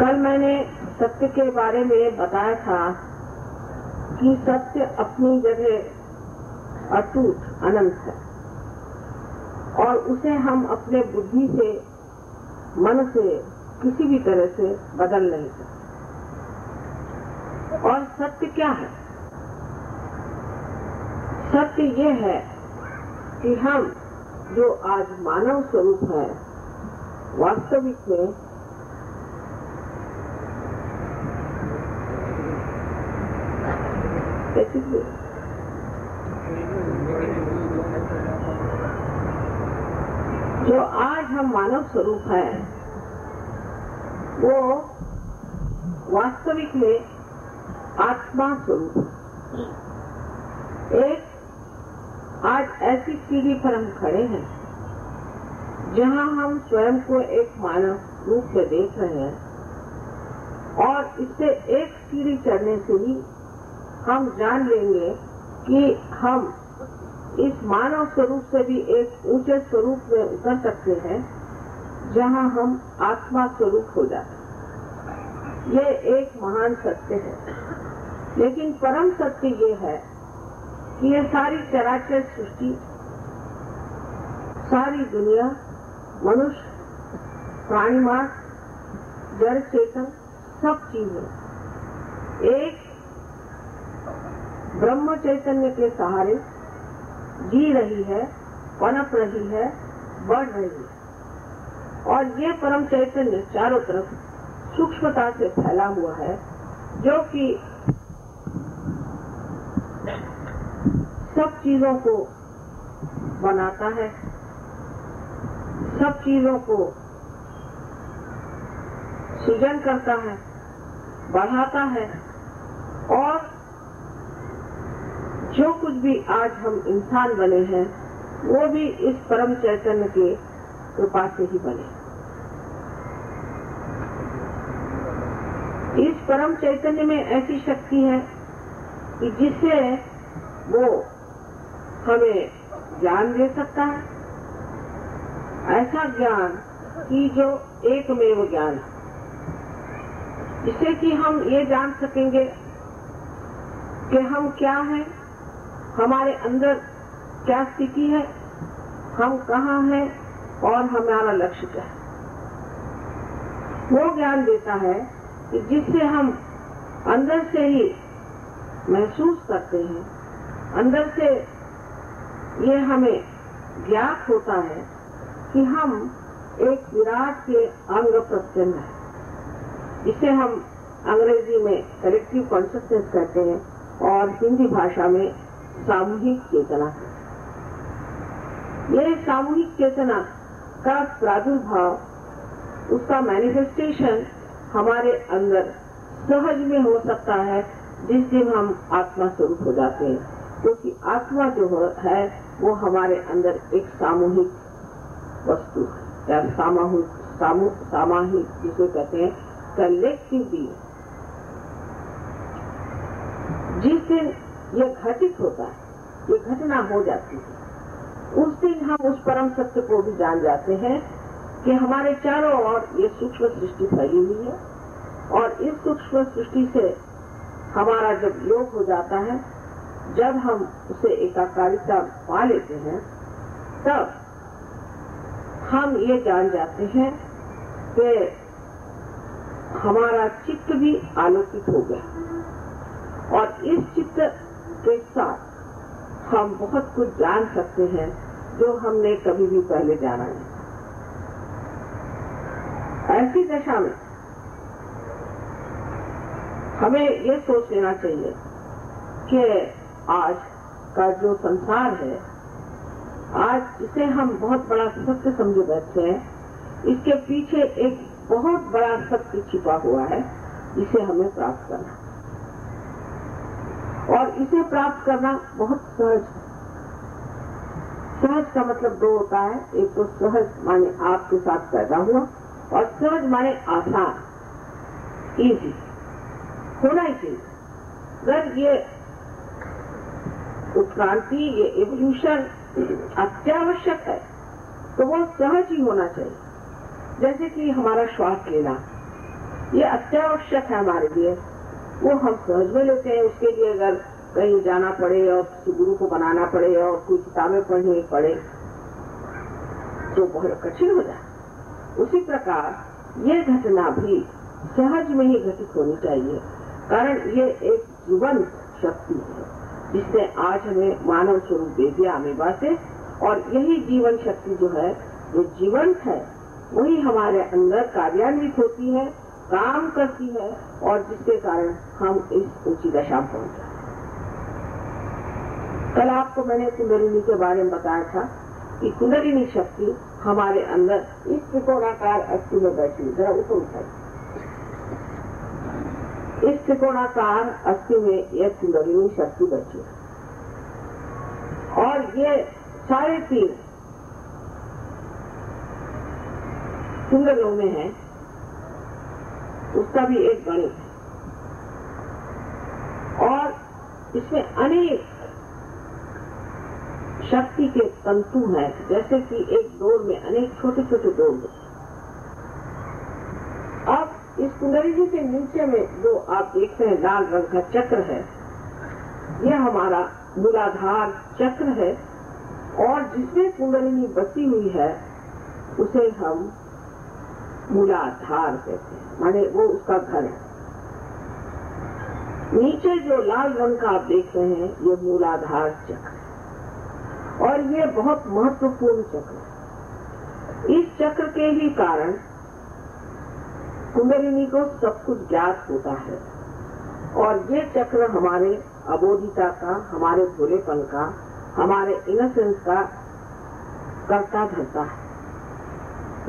कल मैंने सत्य के बारे में बताया था कि सत्य अपनी जगह अटूट, अनंत है। और उसे हम अपने बुद्धि से, मन से, किसी भी तरह से बदल नहीं सकते। और सत्य क्या है? सत्य ये है कि हम जो आज मानव स्वरूप है, वास्तविक में जो आज हम मानव स्वरूप है, वो वास्तविक में आत्मा स्वरूप एक आज ऐसी सीढ़ी पर हम खड़े हैं, जहाँ हम स्वयं को एक मानव रूप में देख रहे हैं और इससे एक सीढ़ी चढ़ने से ही हम जान लेंगे कि हम इस मानव स्वरूप से भी एक ऊँचे स्वरूप में उतर सकते हैं, जहाँ हम आत्मा स्वरूप हो जाते ये एक महान सत्य है। लेकिन परम सत्य ये है कि ये सारी चराचर सृष्टि, सारी दुनिया, मनुष्य, प्राणी मास जड़ चेतन, सब चीज़ें, एक ब्रह्म चैतन्य के सहारे जी रही है, पनप रही है, बढ़ रही है। और ये परम चैतन्य चारों तरफ़ सूक्ष्मता से फैला हुआ है, जो कि सब चीज़ों को बनाता है, सब चीज़ों को सृजन करता है, बढ़ाता है, और जो कुछ भी आज हम इंसान बने हैं, वो भी इस परम चैतन्य के कृपा से ही बने। इस परम चैतन्य में ऐसी शक्ति है कि जिससे वो हमें ज्ञान दे सकता है। ऐसा ज्ञान कि जो एकमेव ज्ञान है। जिससे कि हम ये जान सकेंगे कि हम क्या हैं हमारे अंदर क्या स्थिति है? हम कहाँ हैं? और हमारा लक्ष्य क्या है? वो ज्ञान देता है कि जिससे हम अंदर से ही महसूस करते हैं, अंदर से ये हमें ज्ञात होता है कि हम एक विराट के अंग प्रत्यन्न है इसे हम अंग्रेज़ी में कलेक्टिव कॉन्शियसनेस कहते हैं और हिंदी भाषा में सामूहिक चेतना। ये सामूहिक चेतना का प्रादुर्भाव उसका मैनिफेस्टेशन हमारे अंदर सहज में हो सकता है जिस दिन हम आत्मा स्वरूप हो जाते हैं। क्योंकि तो आत्मा जो है वो हमारे अंदर एक सामूहिक वस्तु या सामूहिक सामू, सामाहिक जिसे कहते हैं कलेक्टिव जिस दिन ये घटित होता है, ये घटना हो जाती है। उस दिन हम उस परम सत्य को भी जान जाते हैं कि हमारे चारों ओर ये सूक्ष्म सृष्टि फैली हुई है और इस सूक्ष्म सृष्टि से हमारा जब योग हो जाता है, जब हम उसे एकाकारिता पा लेते हैं, तब हम ये जान जाते हैं कि हमारा चित्त भी आलोकित हो गया। और इस चित्त के साथ हम बहुत कुछ जान सकते हैं जो हमने कभी भी पहले जाना नहीं। ऐसी दशा में हमें ये सोच लेना चाहिए कि आज का जो संसार है, आज इसे हम बहुत बड़ा सत्य समझे बैठे हैं। इसके पीछे एक बहुत बड़ा सत्य छिपा हुआ है, जिसे हमें प्राप्त करना और इसे प्राप्त करना बहुत सहज है। सहज का मतलब दो होता है। एक तो सहज माने आपके साथ पैदा हुआ और सहज माने आसान इजी होना ही चाहिए। अगर ये उत्क्रांति, ये एवोल्यूशन अत्यावश्यक है तो वो सहज ही होना चाहिए। जैसे कि हमारा श्वास लेना, ये अत्यावश्यक है हमारे लिए। वो हम समझ में लेते हैं, उसके लिए अगर कहीं जाना पड़े और किसी गुरु को बनाना पड़े और कोई किताबें पढ़नी पड़े तो बहुत कठिन हो जाए। उसी प्रकार ये घटना भी सहज में ही घटित होनी चाहिए, कारण ये एक जीवंत शक्ति है, जिसने आज हमें मानव स्वरूप दे दिया अमीबा से और यही जीवन शक्ति जो है जो जीवंत है, वही हमारे अंदर कार्यान्वित होती है, काम करती है, और जिसके कारण हम इस ऊँची दशा पहुँचे। कल आपको मैंने कुंडलिनी के बारे में बताया था कि कुंडलिनी शक्ति हमारे अंदर इस त्रिकोणाकार अस्थि में बैठी जरा उसको उठाई इस त्रिकोणाकार अस्थि में यह कुंडलिनी शक्ति बैठी और ये साढ़े तीन कुंडलों में है। उसका भी एक गणित है। और इसमें अनेक शक्ति के तंतु हैं, जैसे कि एक डोर में अनेक छोटे छोटे डोर होते अब इस कुंडली जी के नीचे में जो आप देखते हैं, लाल रंग का चक्र है, यह हमारा मूलाधार चक्र है, और जिसमें कुंडलिनी बसी हुई है, उसे हम मूलाधार कहते हैं, माने वो उसका घर है। नीचे जो लाल रंग का आप देख रहे हैं, ये मूलाधार चक्र और ये बहुत महत्वपूर्ण चक्र है। इस चक्र के ही कारण कुंडलिनी को सब कुछ ज्ञात होता है। और ये चक्र हमारे अबोधिता का, हमारे भोलेपन का, हमारे इनोसेंस का करता धरता है।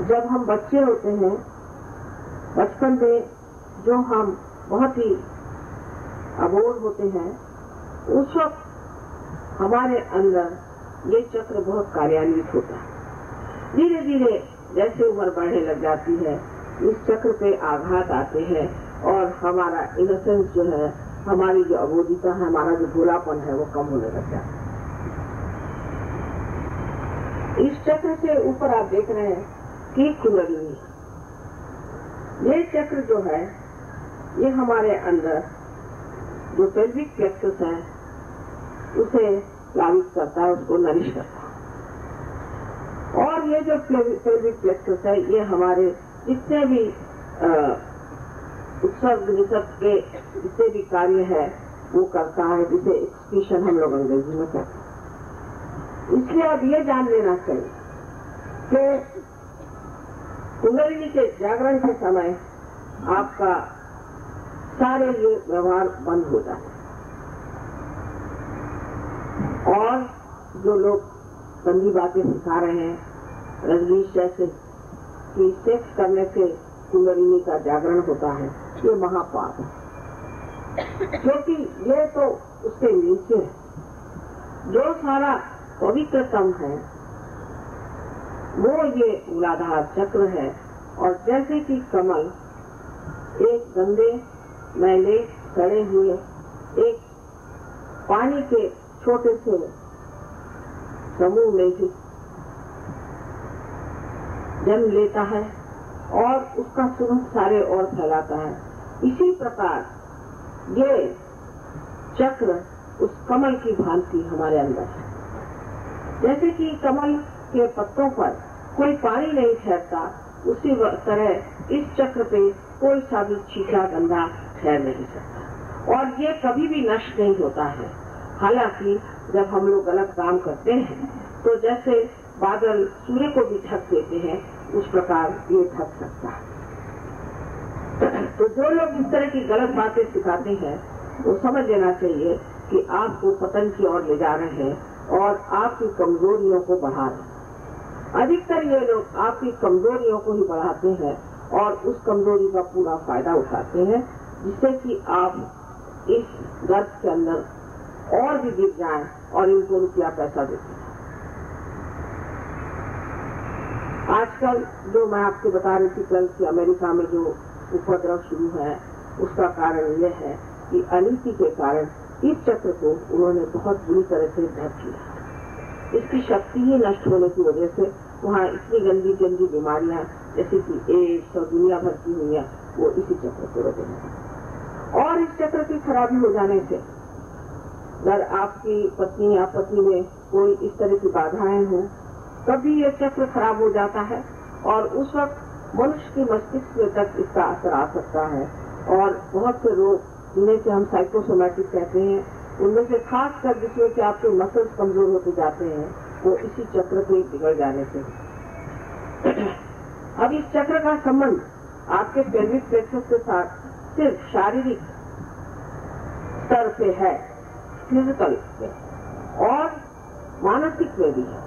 जब हम बच्चे होते हैं, बचपन में जो हम बहुत ही अबोध होते हैं, उस वक्त हमारे अंदर ये चक्र बहुत कार्यान्वित होता है। धीरे धीरे जैसे उम्र बढ़ने लग जाती है, इस चक्र पे आघात आते हैं और हमारा इनोसेंस जो है, हमारी जो अबोधिता है, हमारा जो भोलापन है, वो कम होने लग जाता है। इस चक्र से ऊपर आप देख रहे हैं कि कुंडलिनी। ये चक्र जो है, ये हमारे अंदर जो पेल्विक प्लेक्सस है, उसे लावित करता है, उसको नरिश करता है। और ये जो पेल्विक प्लेक्सस है, ये हमारे जितने भी उत्सर्ग निसर्ग के जितने भी कार्य है, वो करता है, जिसे एक्सप्रेशन हम लोग अंग्रेज़ी में कहते हैं। इसलिए अब ये जान लेना चाहिए कि कुंडलिनी के जागरण के समय आपका सारे ये व्यवहार बंद हो जाते और जो लोग गंदी बातें सिखा रहे हैं रजनीश जैसे कि सेक्स करने से कुंडलिनी का जागरण होता है, ये महापाप है। क्योंकि ये तो उसके नीचे है। जो सारा पवित्रतम है, वो ये मूलाधार चक्र है। और जैसे कि कमल एक गंदे मैले सड़े हुए। एक पानी के छोटे से समूह में ही जन्म लेता है और उसका सुगंध सारे और फैलाता है। इसी प्रकार ये चक्र उस कमल की भांति हमारे अंदर है। जैसे कि कमल के पत्तों पर कोई पानी नहीं ठहरता, उसी तरह इस चक्र पे कोई सा भी छीटा गंदा ठहर नहीं सकता और ये कभी भी नष्ट नहीं होता है। हालाँकि, जब हम लोग गलत काम करते हैं तो जैसे बादल सूर्य को भी ढक देते हैं, उस प्रकार ये ढक सकता है। तो जो लोग इस तरह की गलत बातें सिखाते हैं, वो समझ लेना चाहिए कि आपको पतन की ओर ले जा रहे हैं और आपकी कमजोरियों को बढ़ा रहे हैं। अधिकतर ये लोग आपकी कमजोरियों को ही बढ़ाते हैं और उस कमज़ोरी का पूरा फ़ायदा उठाते हैं। जिससे कि आप इस गर्भ के अंदर और भी गिर जाए और इनको रुपया पैसा देते आजकल जो मैं आपको बता रही थी कल कि अमेरिका में जो उपद्रव शुरू है, उसका कारण यह है कि अनीति के कारण इस चक्र को उन्होंने बहुत बुरी तरह से ढक किया इसकी शक्ति ही नष्ट होने की वजह से वहाँ इतनी गंदी गंदी बीमारियाँ, जैसे कि एड्स और दुनिया भर की हुई है, वो इसी चक्र को रोकेगा और इस चक्र की खराबी हो जाने से अगर आपकी पत्नी या पति में कोई इस तरह की बाधाएँ हो कभी यह चक्र खराब हो जाता है और उस वक्त मनुष्य के मस्तिष्क तक इसका असर आ सकता है। और बहुत से रोग, जिन्हें से हम साइकोसोमैटिक कहते हैं, उनमें से खास कर जिसमें कि आपके मसल्स कमज़ोर होते जाते हैं, वो इसी चक्र के बिगड़ जाने से। अब इस चक्र का संबंध आपके पेल्विक प्लेक्सस के साथ सिर्फ़ शारीरिक स्तर पे है फ़िज़िकल में और मानसिक में भी है।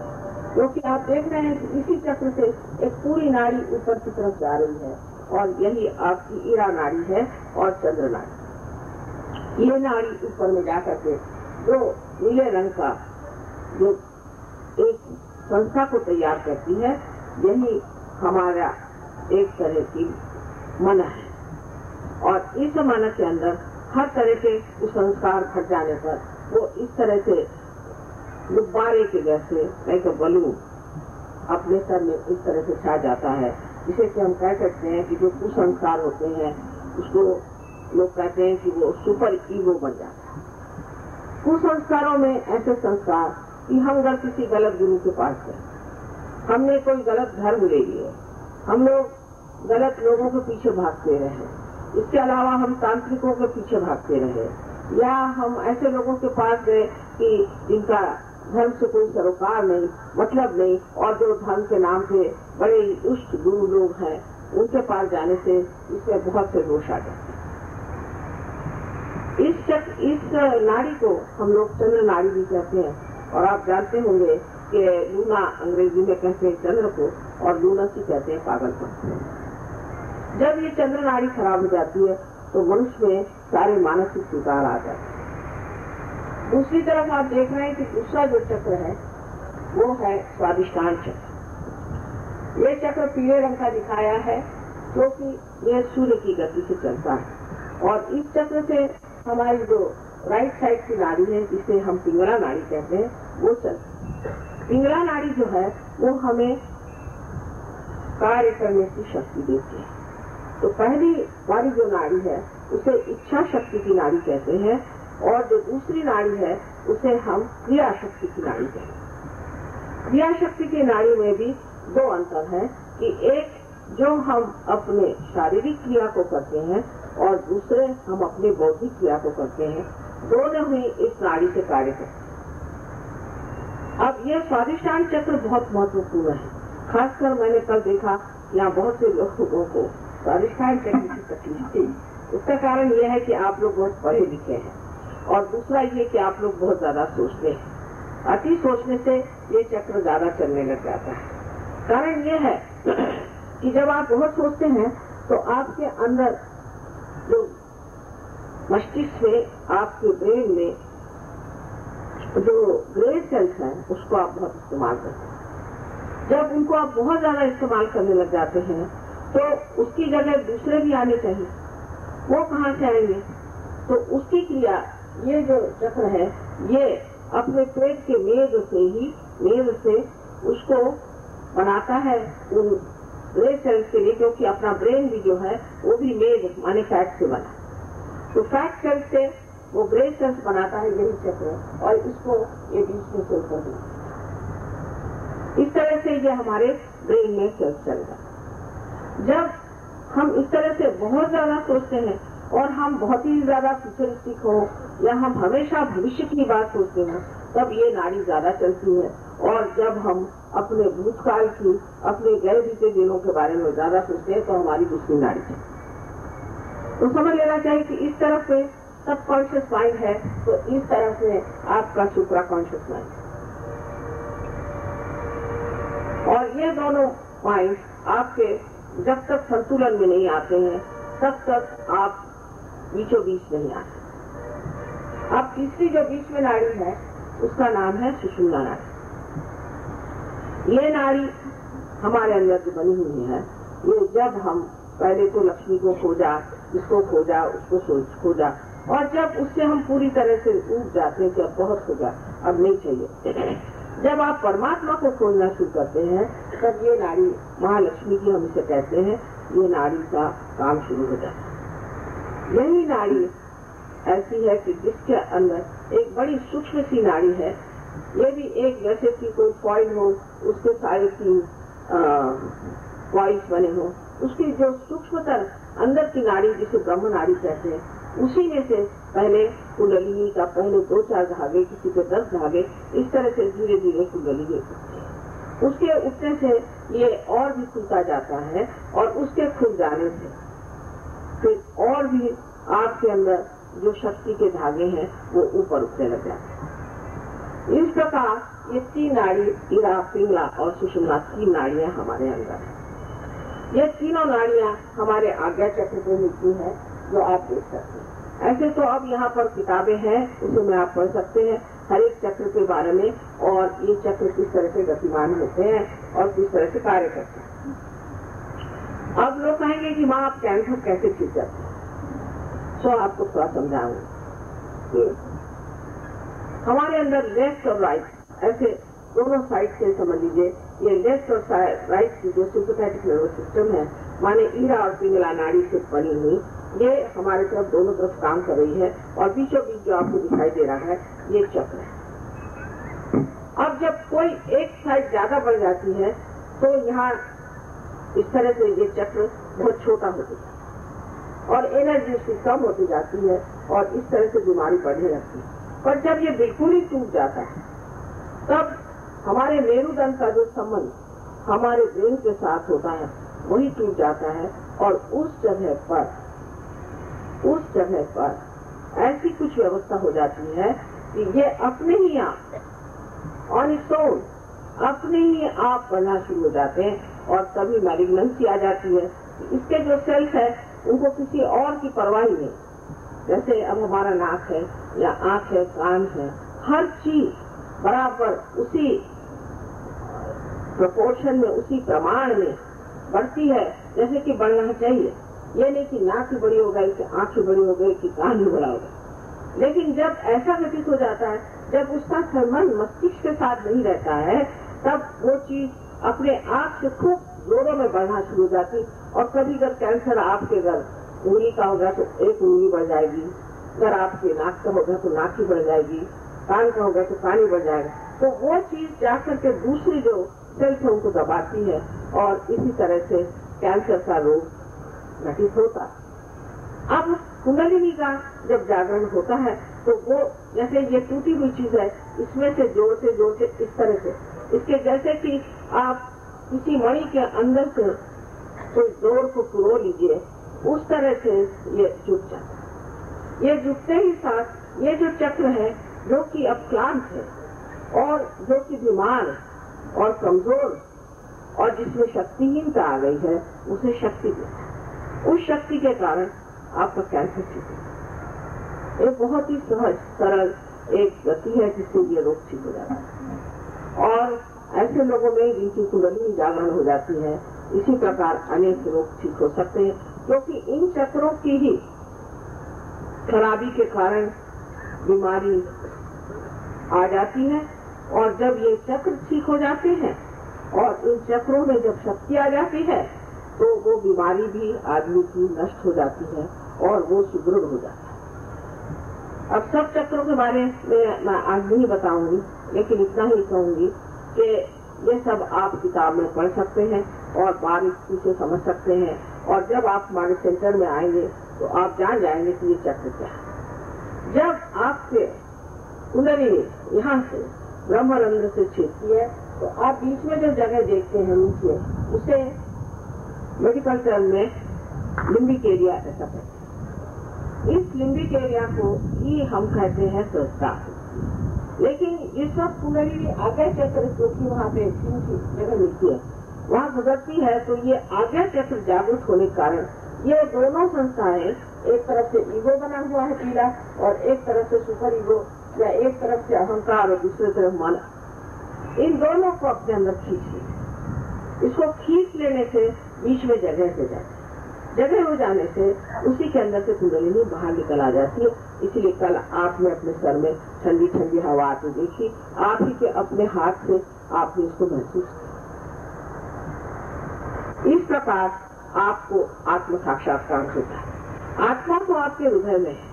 क्योंकि आप देख रहे हैं कि इसी चक्र से एक पूरी नाड़ी ऊपर की तरफ़ जा रही है, और यही आपकी ईरा नाड़ी है और चंद्र नाड़ी। ये नाड़ी ऊपर में जाकर के जो नीले रंग का जो एक संस्था को तैयार करती है, यही हमारा एक तरह की मन है। और इस मन के अंदर हर तरह के कुसंस्कार घट जाने पर वो इस तरह से गुब्बारे के जैसे लाइक बलून अपने सर में इस तरह से छा जाता है। जिसे कि हम कह सकते हैं कि जो कुसंस्कार होते हैं, उसको लोग कहते हैं कि वो सुपर ईगो बन जाता है। कुसंस्कारों में ऐसे संस्कार कि हम अगर किसी गलत गुरु के पास गए हमने कोई गलत धर्म ले लिए हम लोग गलत लोगों के पीछे भागते रहे इसके अलावा हम तांत्रिकों के पीछे भागते रहे। या हम ऐसे लोगों के पास गए कि जिनका धर्म से कोई सरोकार नहीं मतलब नहीं और जो धर्म के नाम से बड़े उष्ट गुरु लोग हैं उनके पास जाने से इसमें बहुत से दोष आ जाते इस चक, इस नाड़ी को हम लोग चंद्र नाड़ी भी कहते हैं। और आप जानते होंगे कि लूना अंग्रेज़ी में कहते हैं चंद्र को और लूना की कहते हैं पागलपन जब ये चंद्र नाड़ी खराब हो जाती है तो मनुष्य में सारे मानसिक सुधार आ जाते हैं। दूसरी तरफ़ आप देख रहे हैं कि दूसरा जो चक्र है, वो है स्वादिष्टान चक्र। ये चक्र पीले रंग का दिखाया है क्योंकि तो ये सूर्य की गति से चलता है। और इस चक्र से हमारी जो राइट साइड की नाड़ी है, जिसे हम पिंगला नाड़ी कहते हैं, वो चलती पिंगला नाड़ी जो है, वो हमें कार्य करने की शक्ति देती है। तो पहली वाली जो नाड़ी है, उसे इच्छा शक्ति की नाड़ी कहते हैं, और जो दूसरी नाड़ी है, उसे हम क्रिया शक्ति की नाड़ी कहते हैं। क्रिया शक्ति की नाड़ी में भी दो अंतर है कि एक, जो हम अपने शारीरिक क्रिया को करते हैं, और दूसरे, हम अपने बौद्धिक क्रिया को करते हैं। दोनों ही इस नाड़ी से कार्य करते हैं। अब यह स्वादिष्टान चक्र बहुत महत्वपूर्ण है। खासकर मैंने कल देखा यहाँ बहुत से लोगों को स्वादिष्टान चक्र की तकलीफ़ थी उसका कारण यह है कि आप लोग बहुत पढ़े लिखे हैं। और दूसरा ये कि आप लोग बहुत ज़्यादा सोचते हैं। अति सोचने से ये चक्र ज़्यादा चलने लग जाता है। कारण ये है कि जब आप बहुत सोचते हैं तो आपके अंदर जो मस्तिष्क में आपके ब्रेन में जो ग्रे सेल्स हैं, उसको आप बहुत इस्तेमाल करते हैं। जब उनको आप बहुत ज़्यादा इस्तेमाल करने लग जाते हैं तो उसकी जगह दूसरे भी आने चाहिए। वो कहाँ से आएँगे? तो उसकी क्रिया, ये जो चक्र है, ये अपने पेट के मेद से ही, मेद से उसको बनाता है उन ग्रे सेल्स के लिए, क्योंकि अपना ब्रेन भी जो है, वो भी मेद, माने फैट से बना। तो फैट सेल्स से वो ग्रे सेल्स बनाता है यही चक्र, और इसको ये बीच में कर इस तरह से ये हमारे ब्रेन में सेल्स चलेगा जब हम इस तरह से बहुत ज़्यादा सोचते हैं और हम बहुत ही ज़्यादा फ्यूचरिस्टिक हो या हम हमेशा भविष्य की बात सोचते हैं, तब ये नाड़ी ज़्यादा चलती है। और जब हम अपने भूतकाल की, अपने गए बीते दिनों के बारे में ज़्यादा सोचते हैं तो हमारी दूसरी नाड़ी चलती तो समझ लेना चाहिए कि इस तरफ़ से सब कॉन्शियस माइंड है तो इस तरफ़ से आपका सुप्रा कॉन्शियस माइंड और ये दोनों माइंड आपके जब तक संतुलन में नहीं आते हैं, तब तक आप बीचों बीच नहीं आते अब तीसरी जो बीच में नाड़ी है, उसका नाम है सुषुम्ना नाड़ी ये नाड़ी हमारे अंदर जो बनी हुई है। ये जब हम पहले तो लक्ष्मी को खोजा इसको खोजा, उसको सोच, खोजा, और जब उससे हम पूरी तरह से उठ जाते हैं कि अब बहुत खोजा अब नहीं चाहिए। जब आप परमात्मा को खोजना शुरू करते हैं, तब ये नाड़ी महालक्ष्मी की हम इसे कहते हैं, ये नाड़ी का काम शुरू हो जाता है। यही नाड़ी ऐसी है कि जिसके अंदर एक बड़ी सूक्ष्म सी नाड़ी है। ये भी एक जैसे कि कोई फॉइल हो, उसके सारे तीन कॉइल्स बने हो। उसकी जो सूक्ष्मतर अंदर की नाड़ी जिसे ब्रह्म नाड़ी कहते हैं, उसी में से पहले कुंडलिनी का पहले दो चार धागे किसी के दस धागे इस तरह से धीरे धीरे हैं। उसके उठने से ये और भी खुलता जाता है और उसके खुल जाने से फिर और भी आपके अंदर जो शक्ति के धागे हैं, वो ऊपर उठने लग जाते हैं। इस प्रकार ये तीन नाड़ी, इरा, पिंगला और सुषमना तीन नाड़ियाँ हमारे अंदर है। ये तीनों नाड़ियाँ हमारे आज्ञा चक्र पे मिलती है, जो आप देख सकते हैं। ऐसे तो अब यहाँ पर किताबें हैं उसमें आप पढ़ सकते हैं। हर एक चक्र के बारे में और ये चक्र किस तरह से गतिमान होते हैं और किस तरह से कार्य करते हैं। अब लोग कहेंगे कि माँ, आप कैंसर कैसे ठीक करते हैं? सो आपको थोड़ा समझाऊँगी। हमारे अंदर लेफ़्ट और राइट ऐसे दोनों साइड से समझ लीजिए। ये लेफ़्ट और राइट की जो सिंपथेटिक नर्वस सिस्टम है, माने ईरा और पिंगला नाड़ी से बनी हुई ये हमारे तरफ़ दोनों तरफ़ काम कर रही है और बीचों बीच जो आपको दिखाई दे रहा है, ये चक्र है। अब जब कोई एक साइड ज़्यादा बढ़ जाती है तो यहाँ इस तरह से ये चक्र बहुत छोटा होता है और एनर्जी उसकी कम होती जाती है और इस तरह से बीमारी बढ़ने लगती है। पर जब ये बिल्कुल ही टूट जाता है, तब हमारे मेरुदंड का जो संबंध हमारे ब्रेन के साथ होता है, वही टूट जाता है और उस जगह पर उस जगह पर ऐसी कुछ व्यवस्था हो जाती है कि ये अपने ही आप ऑन इट्स ओन अपने ही आप बढ़ना शुरू हो जाते हैं और तभी मैलिग्नेंसी आ जाती है। इसके जो सेल्स है, उनको किसी और की परवाह ही नहीं। जैसे अब हमारा नाक है, या आँख है, कान है, हर चीज़ बराबर उसी प्रोपोर्शन में, उसी प्रमाण में बढ़ती है, जैसे कि बढ़ना चाहिए। ये नहीं कि नाक बड़ी हो गई, कि आँख बड़ी हो गई, कि कान ही बड़ा हो गया। लेकिन जब ऐसा घटित हो जाता है, जब उसका संबंध मस्तिष्क के साथ नहीं रहता है, तब वो चीज़ अपने आप से खूब जोरों में बढ़ना शुरू हो जाती और कभी अगर कैंसर आपके घर उंगली का होगा तो एक उंगली बढ़ जाएगी। अगर आपके नाक का होगा तो नाक ही बढ़ जाएगी। कान का होगा तो कान ही बढ़ जाएगा। तो वो चीज़ जाकर के दूसरी जो सेल्स है उनको दबाती है, और इसी तरह से कैंसर का रोग घटित होता। है अब कुंडलिनी का जब जागरण होता है तो वो जैसे ये टूटी हुई चीज़ है, इसमें से जोड़ से जोड़ से इस तरह से। इसके जैसे कि आप किसी मणि के अंदर से कोई जोड़ को पुरो लीजिए, उस तरह से ये जुट जाता है। ये जुटते ही साथ ये जो चक्र है, जो कि अब क्लांत है, और जो कि बीमार और कमज़ोर और जिसमें शक्तिहीनता आ गई है, उसे शक्ति देता है। उस शक्ति के कारण आपका कैंसर ठीक है। ये बहुत ही सहज, सरल एक गति है जिससे ये रोग ठीक हो जाता है। और ऐसे लोगों में जिनकी कुंडली जागरण हो जाती है, इसी प्रकार अनेक रोग ठीक हो सकते हैं, क्योंकि इन चक्रों की ही खराबी के कारण बीमारी आ जाती है, और जब ये चक्र ठीक हो जाते हैं, और इन चक्रों में जब शक्ति आ जाती है तो वो बीमारी भी आदमी की नष्ट हो जाती है और वो सुदृढ़ हो जाता है। अब सब चक्रों के बारे में मैं आज नहीं बताऊँगी, लेकिन इतना ही कहूँगी कि ये सब आप किताब में पढ़ सकते हैं और बारीकी से समझ सकते हैं। और जब आप हमारे सेंटर में आएँगे तो आप जान जाएँगे कि ये चक्र क्या है। जब आपके कुंडली यहाँ से ब्रह्मरंध्र से छेदती है तो आप बीच में जो जगह देखते हैं नीचे, उसे मेडिकल टर्म में लिम्बिक एरिया ऐसा कहते इस लिम्बिक एरिया को ही हम कहते हैं संस्था लेकिन ये सब कुंडली आज्ञा चक्र जो कि वहाँ पे जगह मिलती है। वहाँ गुजरती है तो ये आज्ञा चक्र जागरूक होने के कारण ये दोनों संस्थाएँ एक तरफ़ से ईगो बना हुआ है पीला और एक तरफ़ से सुपर ईगो या एक तरफ़ से अहंकार और दूसरी तरफ़ मन। इन दोनों को अपने अंदर खींच इसको खींच लेने से बीच में जगह हो जाती जगह हो जाने से उसी के अंदर से कुंडलिनी बाहर निकल आ जाती है। इसलिए कल आपने अपने सर में ठंडी ठंडी हवा आती देखी। आप ही के अपने हाथ से आपने इसको महसूस किया। इस प्रकार आपको आत्म साक्षात्कार होता है। आत्मा तो आपके हृदय में है।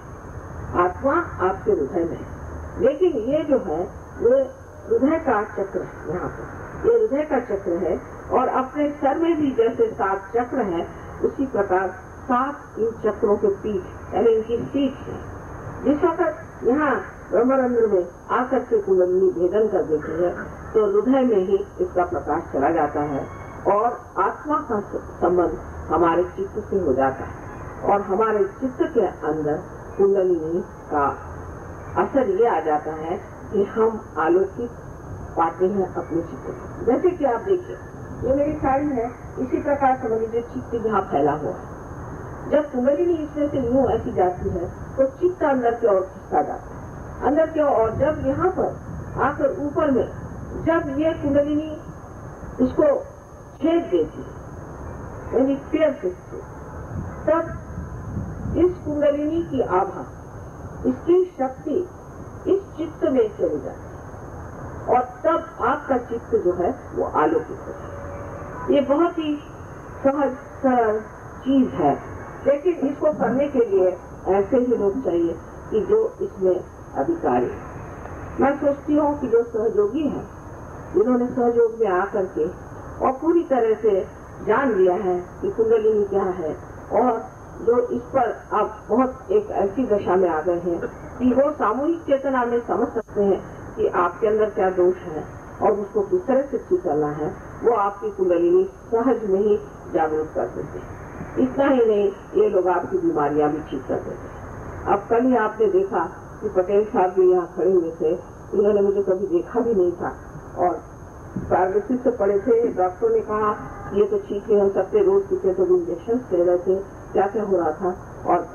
आत्मा आपके हृदय में है। लेकिन ये जो है, ये हृदय का चक्र है यहाँ पर। ये हृदय का चक्र है और अपने सर में भी जैसे सात चक्र है, उसी प्रकार सात इन चक्रों के पीठ, यानी इनकी सीट है। जिस वक्त यहाँ ब्रह्मरंध्र में आकर के कुंडली भेदन कर देती है तो हृदय में ही इसका प्रकाश चला जाता है और आत्मा का संबंध हमारे चित्त से हो जाता है। और हमारे चित्त के अंदर कुंडलिनी का असर ये आ जाता है कि हम आलोकित पाते हैं अपने चित्त जैसे कि आप देखिए ये मेरी साड़ी है, इसी प्रकार समझ लीजिए चित्त जहाँ फैला हुआ जब कुंडलिनी इसमें से यूँ ऐसी जाती है तो चित्त अंदर की ओर खिसका जाता है। अंदर की ओर जब यहाँ पर आकर ऊपर में, जब ये कुंडलिनी इसको छेद देती है, यानी पेड़ से तब इस कुंडलिनी की आभा, इसकी शक्ति इस चित्त में चली जाती है। और तब आपका चित्त जो है, वो आलोकित होता है। ये बहुत ही सहज, सरल चीज़ है। लेकिन इसको करने के लिए ऐसे ही लोग चाहिए कि जो इसमें अधिकारी मैं सोचती हूँ कि जो सहयोगी है, जिन्होंने सहयोग में आकर के और पूरी तरह से जान लिया है कि कुंडलिनी क्या है, और जो इस पर आप बहुत एक ऐसी दशा में आ गए हैं कि वो सामूहिक चेतना में समझ सकते हैं कि आपके अंदर क्या दोष है और उसको किस तरह से ठीक करना है। वो आपकी कुंडलिनी सहज में ही जागरूक कर देते। हैं इतना ही नहीं, ये लोग आपकी बीमारियाँ भी ठीक कर देते। हैं अब कल ही आपने देखा कि पटेल साहब भी यहाँ खड़े हुए थे। इन्होंने मुझे कभी देखा भी नहीं था। और फार्मेसी से पड़े थे, डॉक्टर ने कहा, ये तो ठीक नहीं हम सबसे रोज कितने तो इंजेक्शन दे रहे थे। क्या क्या हो रहा था? और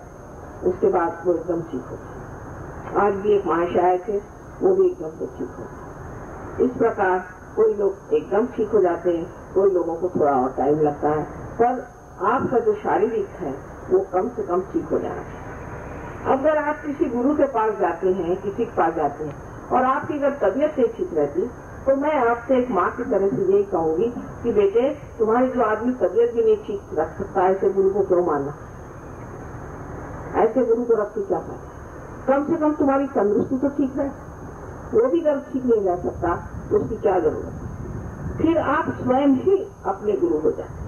उसके बाद वो एकदम ठीक हो आज भी एक महाशय थे वो भी एकदम से ठीक हो इस प्रकार कोई लोग एकदम ठीक हो जाते हैं, कोई लोगों को थोड़ा और टाइम लगता है, पर आपका जो शारीरिक है, वो कम से कम ठीक हो जाना चाहिए। अगर आप किसी गुरु के पास जाते हैं, किसी के पास जाते हैं, और आपकी अगर तबीयत नहीं ठीक रहती तो मैं आपसे एक माँ की तरह से यही कहूँगी कि बेटे, तुम्हारी जो आदमी तबीयत भी नहीं ठीक रख सकता, ऐसे गुरु को क्यों मानना? ऐसे गुरु को रख के क्या कम से कम तुम्हारी तंदुरुस्ती तो ठीक है, वो भी अगर ठीक नहीं रह सकता उसकी क्या ज़रूरत फिर आप स्वयं ही अपने गुरु हो जाते हैं।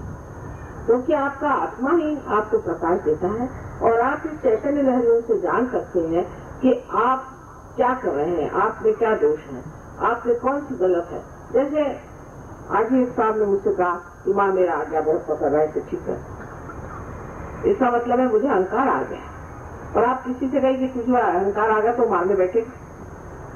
क्योंकि तो आपका आत्मा ही आपको प्रकाश देता है और आप इस चैतन्य लहरियों से जान सकते हैं कि आप क्या कर रहे हैं, आप में क्या दोष है, आप में कौन सी गलत है। जैसे आज ही साहब ने मुझसे कहा कि माँ, मेरा आज्ञा बहुत रहा है तो ठीक है इसका मतलब है मुझे अहंकार आ गया। और आप किसी से कहें कि तुझे अहंकार आ गया तो मारने बैठे,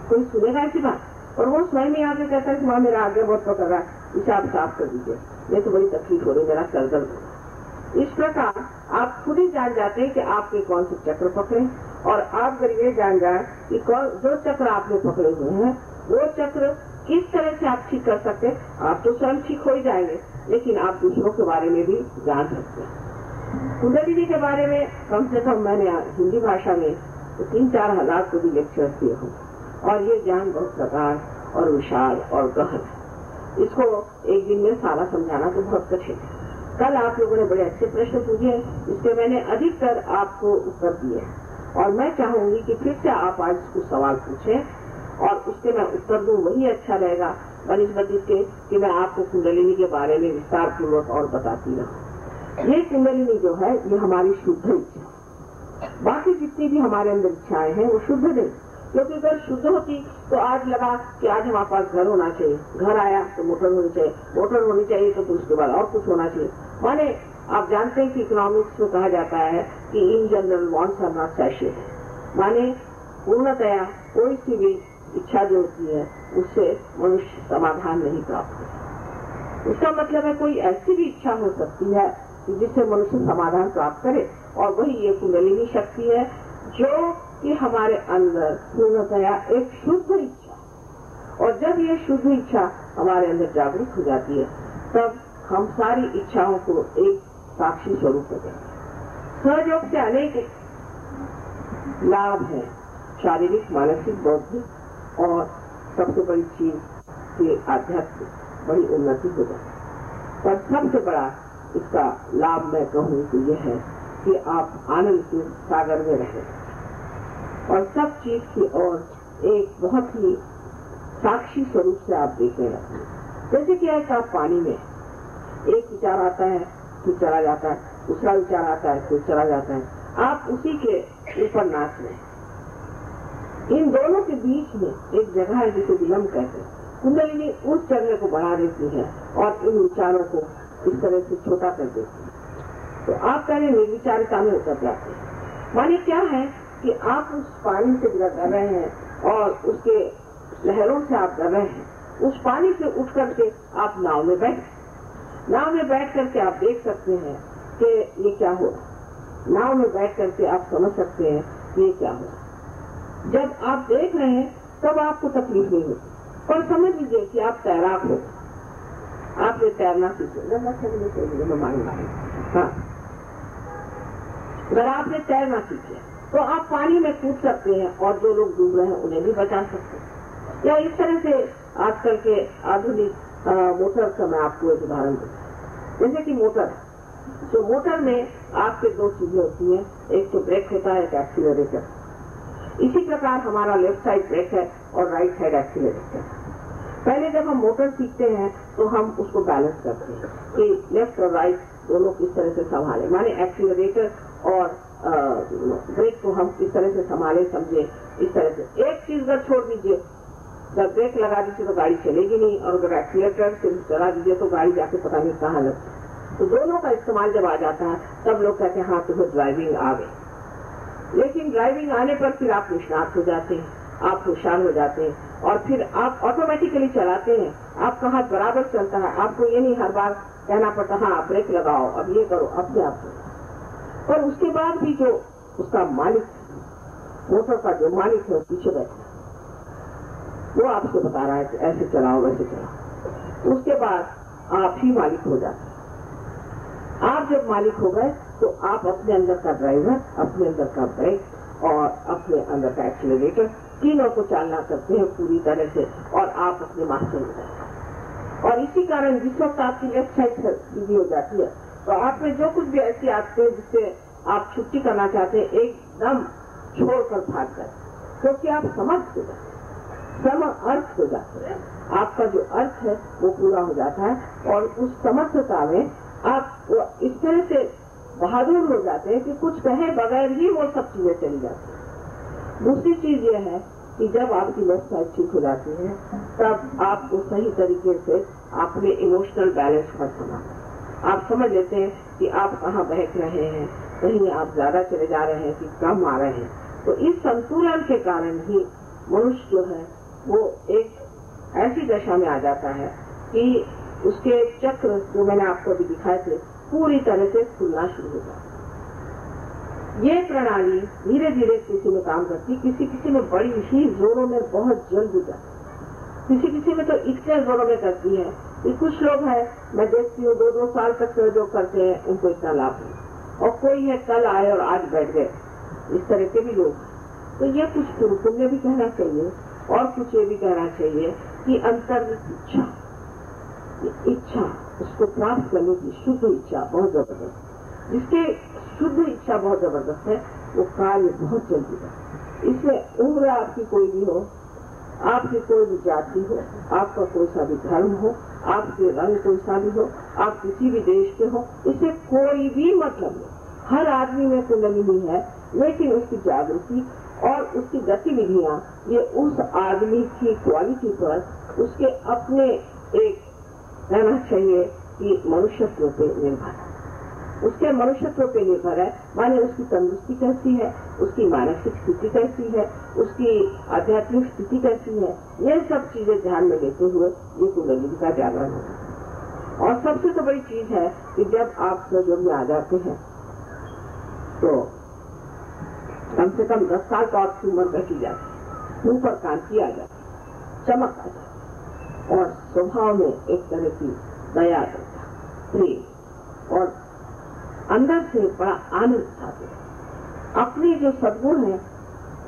कोई सुनेगा ऐसी बात? और वो स्वयं ही आके कहता है कि माँ मेरा आगे बहुत पकड़ रहा है आप साफ़ कर दीजिए। ये तो बड़ी तकलीफ़ हो रही मेरा सर हो इस प्रकार आप खुद ही जान जाते हैं कि आपके कौन से चक्र पकड़े और आप अगर ये जान जाए कि कौन, जो चक्र आपने पकड़े हुए हैं, वो चक्र किस तरह से आप ठीक कर सकते आप तो स्वयं ठीक हो ही जाएँगे, लेकिन आप दूसरों के बारे में भी जान सकते हैं। कुंडली के बारे में कम से कम मैंने हिंदी भाषा में तीन चार हज़ार को भी लेक्चर दिए हूँ और ये ज्ञान बहुत प्रकार और विशाल और गहन है। इसको एक दिन में सारा समझाना तो बहुत कठिन है। कल आप लोगों ने बड़े अच्छे प्रश्न पूछे इसके मैंने अधिकतर आपको उत्तर दिए और मैं चाहूँगी कि फिर से आप आज कुछ सवाल पूछें, और उसके मैं उत्तर दूँ, वही अच्छा रहेगा। बनस्बत इसके कि मैं आपको कुंडलिनी के बारे में विस्तार पूर्वक और बताती रहूँ। ये कुंडलिनी जो है, ये हमारी शुद्ध इच्छा बाकी जितनी भी हमारे अंदर इच्छाएँ हैं, वो शुद्ध नहीं। क्योंकि अगर शुद्ध होती तो आज लगा कि आज हमारे पास घर होना चाहिए। घर आया तो मोटर होनी चाहिए। मोटर होनी चाहिए तो उसके बाद और कुछ होना चाहिए। माने, आप जानते हैं कि इकोनॉमिक्स में कहा जाता है कि in general wants are not satiated माने, पूर्णतया कोई सी भी इच्छा जो होती है, उससे मनुष्य समाधान नहीं प्राप्त होता। उसका मतलब है, कोई ऐसी भी इच्छा हो सकती है जिससे मनुष्य समाधान प्राप्त करे, और वही ये कुंडलिनी शक्ति है, जो कि हमारे अंदर पूर्णतया एक शुद्ध इच्छा और जब ये शुद्ध इच्छा हमारे अंदर जागृत हो जाती है, तब हम सारी इच्छाओं को एक साक्षी स्वरूप में देंगे सहयोग से अनेक लाभ है, शारीरिक, मानसिक, बौद्धिक, और सबसे बड़ी चीज़ के आध्यात्मिक बड़ी उन्नति हो जाती है। पर सबसे बड़ा इसका लाभ मैं कहूँ तो यह है कि आप आनंद के सागर में रहें। और सब चीज़ की ओर एक बहुत ही साक्षी स्वरूप से आप देखने लगते हैं जैसे कि एक आप पानी में एक विचार आता है, फिर चला जाता है, दूसरा विचार आता है, फिर चला जाता है। आप उसी के ऊपर नाच रहे इन दोनों के बीच में एक जगह है जिसे विलम्ब कहते हैं। कुंडलिनी उस जगह को बढ़ा देती है और इन विचारों को इस तरह से छोटा कर देती है। तो आप पहले निर्विचारिता में उतर जाते हैं। माने क्या है कि आप उस पानी से डर रहे हैं और उसके लहरों से आप डर रहे हैं। उस पानी से उठ करके आप नाव में बैठ नाव में बैठ करके आप देख सकते हैं कि ये क्या हो नाव में बैठ करके आप समझ सकते हैं कि ये क्या हो जब आप देख रहे हैं, तब आपको तकलीफ़ नहीं होती। पर समझ लीजिए कि आप तैराक हो। आपने तैरना सीखे। मानूँगा हाँ। अगर आपने तैरना सीखे। तो आप पानी में कूद सकते हैं और जो लोग डूब रहे हैं उन्हें भी बचा सकते हैं। या इस तरह से आजकल के आधुनिक मोटर का मैं आपको एक उदाहरण दूँ। जैसे कि मोटर। तो मोटर में आपके दो चीज़ें होती हैं। एक तो ब्रेक होता है, एक एक्सीलरेटर। इसी प्रकार हमारा लेफ़्ट साइड ब्रेक है और राइट साइड एक्सीलरेटर। पहले जब हम मोटर सीखते हैं तो हम उसको बैलेंस करते हैं कि लेफ़्ट और राइट दोनों किस तरह से संभाले। माने एक्सीलरेटर और ब्रेक को हम इस तरह से संभाले, समझे, इस तरह से। एक चीज़ अगर छोड़ दीजिए, जब ब्रेक लगा दीजिए तो गाड़ी चलेगी नहीं, और अगर एक्सीटर से चला दीजिए तो गाड़ी जाके पता नहीं कहाँ लगती तो दोनों का इस्तेमाल जब आ जाता है, तब लोग कहते हैं हाँ तुम्हें ड्राइविंग आ गई। लेकिन ड्राइविंग आने पर फिर आप निष्णात हो जाते हैं, आप होशियार हो जाते हैं, और फिर आप ऑटोमेटिकली चलाते हैं। आपका हाथ बराबर चलता है, आपको ये नहीं हर बार कहना पड़ता हाँ ब्रेक लगाओ, अब ये करो अपने आप और उसके बाद भी जो उसका मालिक मोटर का जो मालिक है पीछे बैठा वो आपको बता रहा है कि ऐसे चलाओ, वैसे चलाओ। उसके बाद आप ही मालिक हो जाते आप जब मालिक हो गए तो आप अपने अंदर का ड्राइवर अपने अंदर का ब्रेक और अपने अंदर का एक्सीलरेटर तीनों को चालना करते हैं पूरी तरह से और आप अपने मास्टर हैं और इसी कारण जिस वक्त आपकी लेफ़्ट साइड सीधी हो जाती है तो आप में जो कुछ भी ऐसी हैं जिससे आप छुट्टी करना चाहते हैं, एकदम छोड़कर भाग जाए क्योंकि आप समर्थ हो जाते सम अर्थ हो जाते हैं। आपका जो अर्थ है, वो पूरा हो जाता है। और उस समर्थता में आप इस तरह से बहादुर हो जाते हैं कि कुछ कहे बगैर ही वो सब चीज़ें चली जाती हैं। दूसरी चीज़ ये है कि जब आपकी साइड ठीक हो जाती है, तब आपको सही तरीके से अपने इमोशनल बैलेंस पर होना आप समझ लेते हैं कि आप कहाँ बहक रहे हैं, कहीं आप ज़्यादा चले जा रहे हैं कि कम आ रहे हैं। तो इस संतुलन के कारण ही मनुष्य जो है, वो एक ऐसी दशा में आ जाता है कि उसके चक्र जो मैंने आपको अभी दिखाए थे, पूरी तरह से खुलना शुरू हो जाता है। ये प्रणाली धीरे धीरे किसी में काम करती किसी किसी में बड़ी ही जोरों में बहुत जल्द जाती किसी किसी में तो इतने जोरों में करती है कि कुछ लोग हैं, मैं देखती हूँ दो दो साल तक जो करते हैं, उनको इतना लाभ नहीं और कोई है कल आए और आज बैठ गए, इस तरह के भी लोग तो ये कुछ पुण्य भी कहना चाहिए, और कुछ ये भी कहना चाहिए कि अंतर इच्छा इच्छा, उसको प्राप्त करने की शुद्ध इच्छा बहुत ज़बरदस्त जिसके शुद्ध इच्छा बहुत ज़बरदस्त है, वो कार्य बहुत जल्दी है। इसमें उम्र आपकी कोई भी हो, आपकी कोई भी जाति हो, आपका कोई सा भी धर्म हो आपके रंग को सा भी हो, आप किसी भी देश के हो इससे कोई भी मतलब नहीं। हर आदमी में कुंडली है, लेकिन उसकी जागृति और उसकी गतिविधियाँ, ये उस आदमी की क्वालिटी पर उसके अपने एक रहना चाहिए कि मनुष्यत्व पे निर्भर है। उसके मनुष्यत्व पे निर्भर है। माने उसकी तंदुरुस्ती कैसी है, उसकी मानसिक स्थिति कैसी है, उसकी आध्यात्मिक स्थिति कैसी है, ये सब चीज़ें ध्यान में लेते हुए ये कुंडली का जागरण होगा और सबसे तो बड़ी चीज़ है कि जब आप प्रयोग में आ जाते हैं तो कम से कम दस साल का आपकी उम्र घटी जाती मुँह पर कांति आ जाती चमक आ जाती और स्वभाव में एक तरह की दया प्रेम और अंदर से बड़ा आनंद आते अपने जो सदगुण है,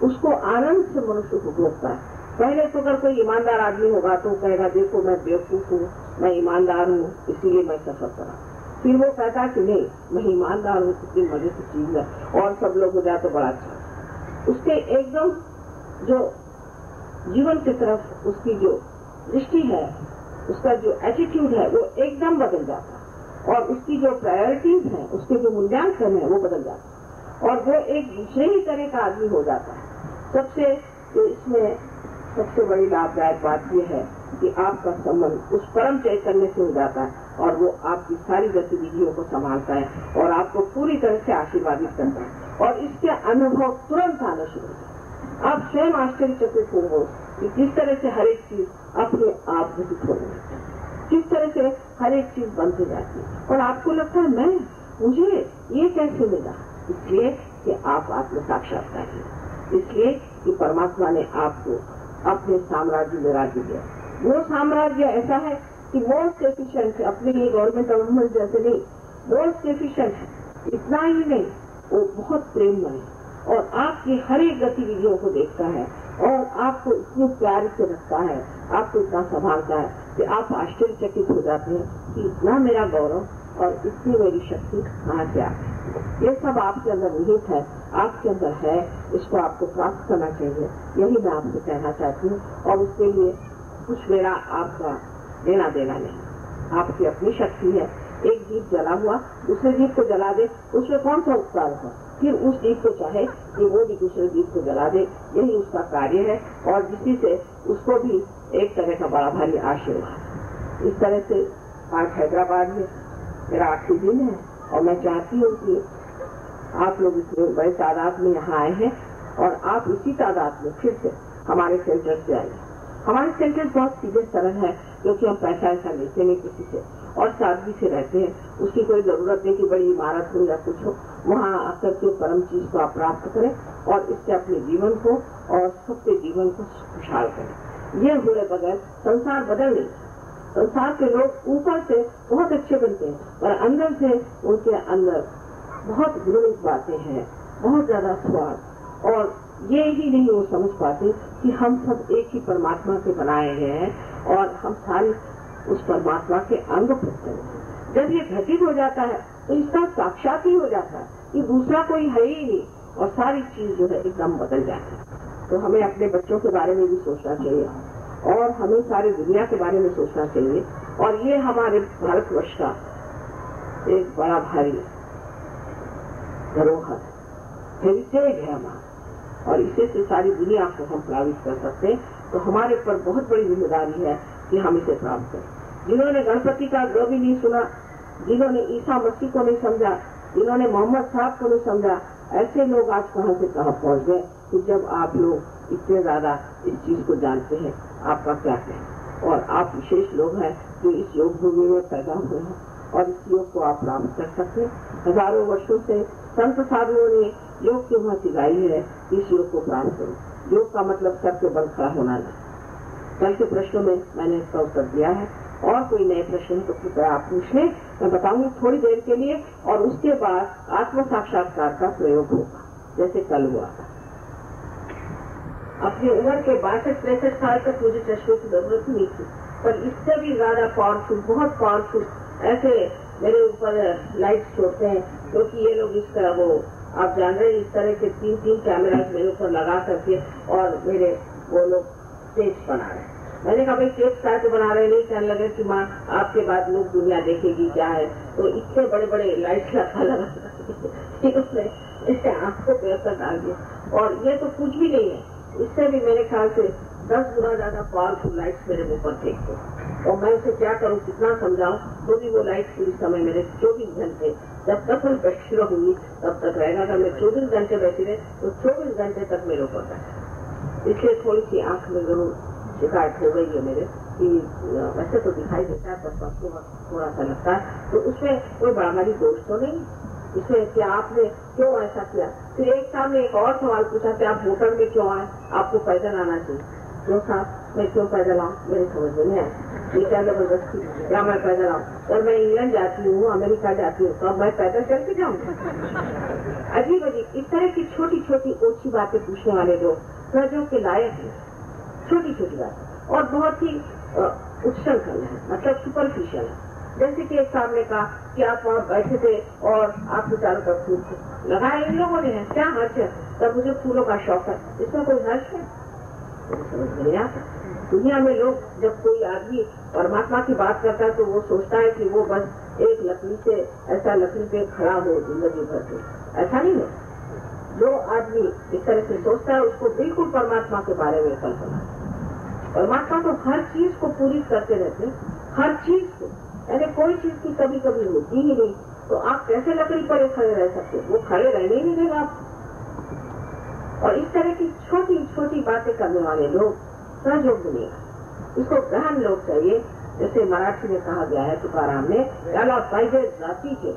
उसको आनंद से मनुष्य को भोगता है। पहले तो अगर कोई ईमानदार आदमी होगा तो कहेगा, देखो, मैं बेवकूफ़ हूँ, मैं ईमानदार हूँ, इसीलिए मैं सफ़र करा फिर वो कहता कि, नहीं, मैं ईमानदार हूँ कितनी मज़े से चीज़ है, और सब लोग हो जाए तो बड़ा अच्छा उसके एकदम जो जीवन की तरफ़ उसकी जो दृष्टि है, उसका जो एटीट्यूड है, वो एकदम बदल जाता है। और उसकी जो प्रायोरिटीज है, उसके जो मूल्यांकन है, वो बदल जाता है। और वो एक दूसरे ही तरह का आदमी हो जाता है। सबसे जो इसमें सबसे बड़ी लाभदायक बात यह है कि आपका संबंध उस परम चैतन्य से हो जाता है और वो आपकी सारी गतिविधियों को संभालता है और आपको पूरी तरह से आशीर्वादित करता है। और इसके अनुभव तुरंत आना शुरू होता है। आप स्वयं आश्चर्यचकित होंगे कि किस तरह से हर एक चीज़ अपने आप घटित हो रही है। किस तरह से हर एक चीज़ बनती जाती है? और आपको लगता है, मैं? मुझे ये कैसे मिला? इसलिए कि आप आत्म साक्षात्कार इसलिए कि परमात्मा ने आपको अपने साम्राज्य में राज्य दिया वो साम्राज्य ऐसा है कि मोस्ट एफिशिएंट है। अपने लिए गवर्नमेंट गवर्नमेंट जैसे नहीं। मोस्ट एफिशिएंट है। इतना ही नहीं, वो बहुत प्रेममय है। और आपकी हर एक गतिविधियों को देखता है और आपको इतनी प्यार से रखता है। आपको इतना संभालता है कि आप आश्चर्यचकित हो जाते हैं कि इतना मेरा गौरव और इतनी मेरी शक्ति कहाँ आती ये सब आपके अंदर निहित है। आपके अंदर है, इसको आपको प्राप्त करना चाहिए। यही मैं आपसे कहना चाहती हूँ और उसके लिए कुछ मेरा आपका देना देना नहीं। आपकी अपनी शक्ति है। एक दीप जला हुआ, दूसरे दीप को जला दे। उसमें कौन सा उपकार होगा? फिर उस दीप को चाहे कि वो भी दूसरे दीप को जला दे। यही उसका कार्य है और जिसी से उसको भी एक तरह का बड़ा भारी आशीर्वाद। इस तरह से आज हैदराबाद में मेरा आखिरी दिन है और मैं चाहती हूँ कि आप लोग इतने बड़े तादाद में यहाँ आए हैं और आप इसी तादाद में फिर से हमारे सेंटर से आए हमारे सेंटर बहुत सीधे सरल है क्योंकि हम पैसा ऐसा लेते नहीं किसी से और सादगी से रहते हैं। उसकी कोई ज़रूरत नहीं कि बड़ी इमारत हो या कुछ हो। वहाँ आकर के परम चीज़ को आप प्राप्त करें और इससे अपने जीवन को और सबके जीवन को खुशहाल करें। ये हुए बगैर संसार बदल नहीं संसार के लोग ऊपर से बहुत अच्छे बनते हैं, पर अंदर से उनके अंदर बहुत घृणित बातें हैं, बहुत ज़्यादा स्वाद। और ये ही नहीं, वो समझ पाते कि हम सब एक ही परमात्मा से बनाए गए हैं और हम सारे उस परमात्मा के अंग पुत्र हैं। जब ये घटित हो जाता है तो इसका साक्षात ही हो जाता है कि दूसरा कोई है ही नहीं और सारी चीज़ जो है एकदम बदल जाती है। तो हमें अपने बच्चों के बारे में भी सोचना चाहिए। और हमें सारी दुनिया के बारे में सोचना चाहिए। और ये हमारे भारतवर्ष का एक बड़ा भारी धरोहर हेरिटेज है हमारा। और इसे से सारी दुनिया को हम प्रावित कर सकते हैं। तो हमारे ऊपर बहुत बड़ी ज़िम्मेदारी है कि हम इसे प्राप्त करें। जिन्होंने गणपति का ग्रह भी नहीं सुना, जिन्होंने ईसा मसीह को नहीं समझा, जिन्होंने मोहम्मद साहब को नहीं समझा, ऐसे लोग आज कहाँ से कहाँ पहुँच गए? कि जब आप लोग इतने ज़्यादा इस चीज़ को जानते हैं, आपका क्या कहें और आप विशेष लोग हैं जो इस योग भूमि में पैदा हुए हैं और इस योग को आप प्राप्त कर सकते हैं। हज़ारों वर्षों से संत साधुओं ने योग की वहाँ सिखाई है इस योग को प्राप्त करो। योग का मतलब सबके बल खड़ा होना नहीं। कल के प्रश्नों में मैंने इसका उत्तर दिया है। और कोई नए प्रश्न तो कृपया आप पूछ। लें मैं बताऊँगी थोड़ी देर के लिए और उसके बाद आत्म साक्षात्कार का प्रयोग होगा, जैसे कल हुआ अपनी उम्र के बासठ, पैंसठ साल तक मुझे चश्मे की ज़रूरत नहीं थी। पर इससे भी ज़्यादा पावरफुल बहुत पावरफुल ऐसे मेरे ऊपर लाइट छोड़ते हैं क्योंकि तो ये लोग इस तरह वो, आप जान रहे हैं, इस तरह के तीन तीन कैमरा मेरे ऊपर लगा करके और मेरे वो लोग स्टेज बना रहे हैं। मैंने कहा, भाई टेप तो बना रहे नहीं कहने लगे कि माँ, आपके बाद लोग दुनिया देखेगी क्या है? तो इतने बड़े बड़े लाइट लगा लगा उसने इससे आँखों पे असर डाल दिया। और ये तो कुछ भी नहीं है। इससे भी मेरे ख्याल से दस गुना ज़्यादा पावरफुल लाइट मेरे मुँह पर फेंकते और मैं उसे क्या करूँ, कितना समझाऊं तो भी वो लाइट पूरी समय मेरे चौबीस घंटे, जब तक मैं बैठी रहूँगी, तब तक रहेगा। अगर मैं चौबीस घंटे बैठी रहे तो चौबीस घंटे तक मेरे ऊपर बैठा इसलिए थोड़ी सी आँख में ज़रूर शिकायत हो गई है मेरे कि वैसे तो दिखाई देता है, पर थोड़ा सा लगता है। तो उसमें कोई बड़ा भारी दोष तो नहीं। इसमें कि आपने क्यों ऐसा किया? फिर एक साहब ने एक और सवाल पूछा कि आप होटल में क्यों आए? आपको पैदल आना चाहिए। क्यों साहब मैं क्यों पैदल आऊँ? मेरी समझ में नहीं ये क्या ज़बरदस्ती? क्या मैं पैदल आऊँ? और मैं इंग्लैंड जाती हूँ, अमेरिका जाती हूँ तो मैं पैदल चल के जाऊँ? अजीब अजीब। इस तरह की छोटी छोटी ओछी बातें पूछने वाले लोग प्रजों के लायक हैं। छोटी छोटी बात। और बहुत ही उच्छल है। मतलब सुपरफिशियल है। जैसे कि एक साहब ने कहा कि आप वहाँ बैठे थे और आपके चारों तरफ़ फूल थे इन लोगों ने क्या हर्ष है? तब मुझे फूलों का शौक है। इसमें कोई हर्ष है? दुनिया में लोग जब कोई आदमी परमात्मा की बात करता है तो वो सोचता है कि वो बस एक लकड़ी से ऐसा लकड़ी पे खड़ा हो ज़िंदगी भर के। ऐसा नहीं है। जो आदमी इस तरह से सोचता है, उसको बिल्कुल परमात्मा के बारे में कल्पना परमात्मा तो हर चीज़ को पूरी करते रहते हर चीज़ कोई चीज़ की कभी कभी होती ही नहीं। तो आप कैसे लकड़ी पर खड़े रह सकते वो खड़े रहने ही नहीं आप। और इस तरह की छोटी छोटी बातें करने वाले लोग सहयोग दुनिया इसको गहन लोग चाहिए। जैसे मराठी में कहा गया है, तुकाराम ने याला पाइजे जाति के?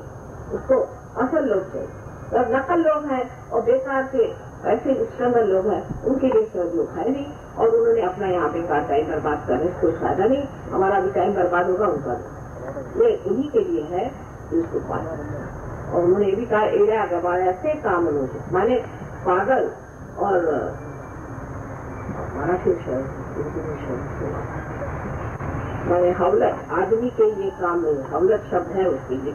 उसको असल लोग चाहिए। और नकल लोग हैं और बेकार के ऐसे स्ट्रगल लोग हैं, उनके लिए सहयोग है नहीं। और उन्होंने अपना यहाँ कहा टाइम बर्बाद करने से कोई फ़ायदा नहीं। हमारा भी टाइम बर्बाद होगा उनका ये उन्हीं के लिए है इसको पाया और उन्होंने ये भी कहा, एड़ा गवाया से काम अनुज माने पागल और मराठी मैंने हवलत, आदमी के लिए काम नहीं, हवलत शब्द है उसके लिए।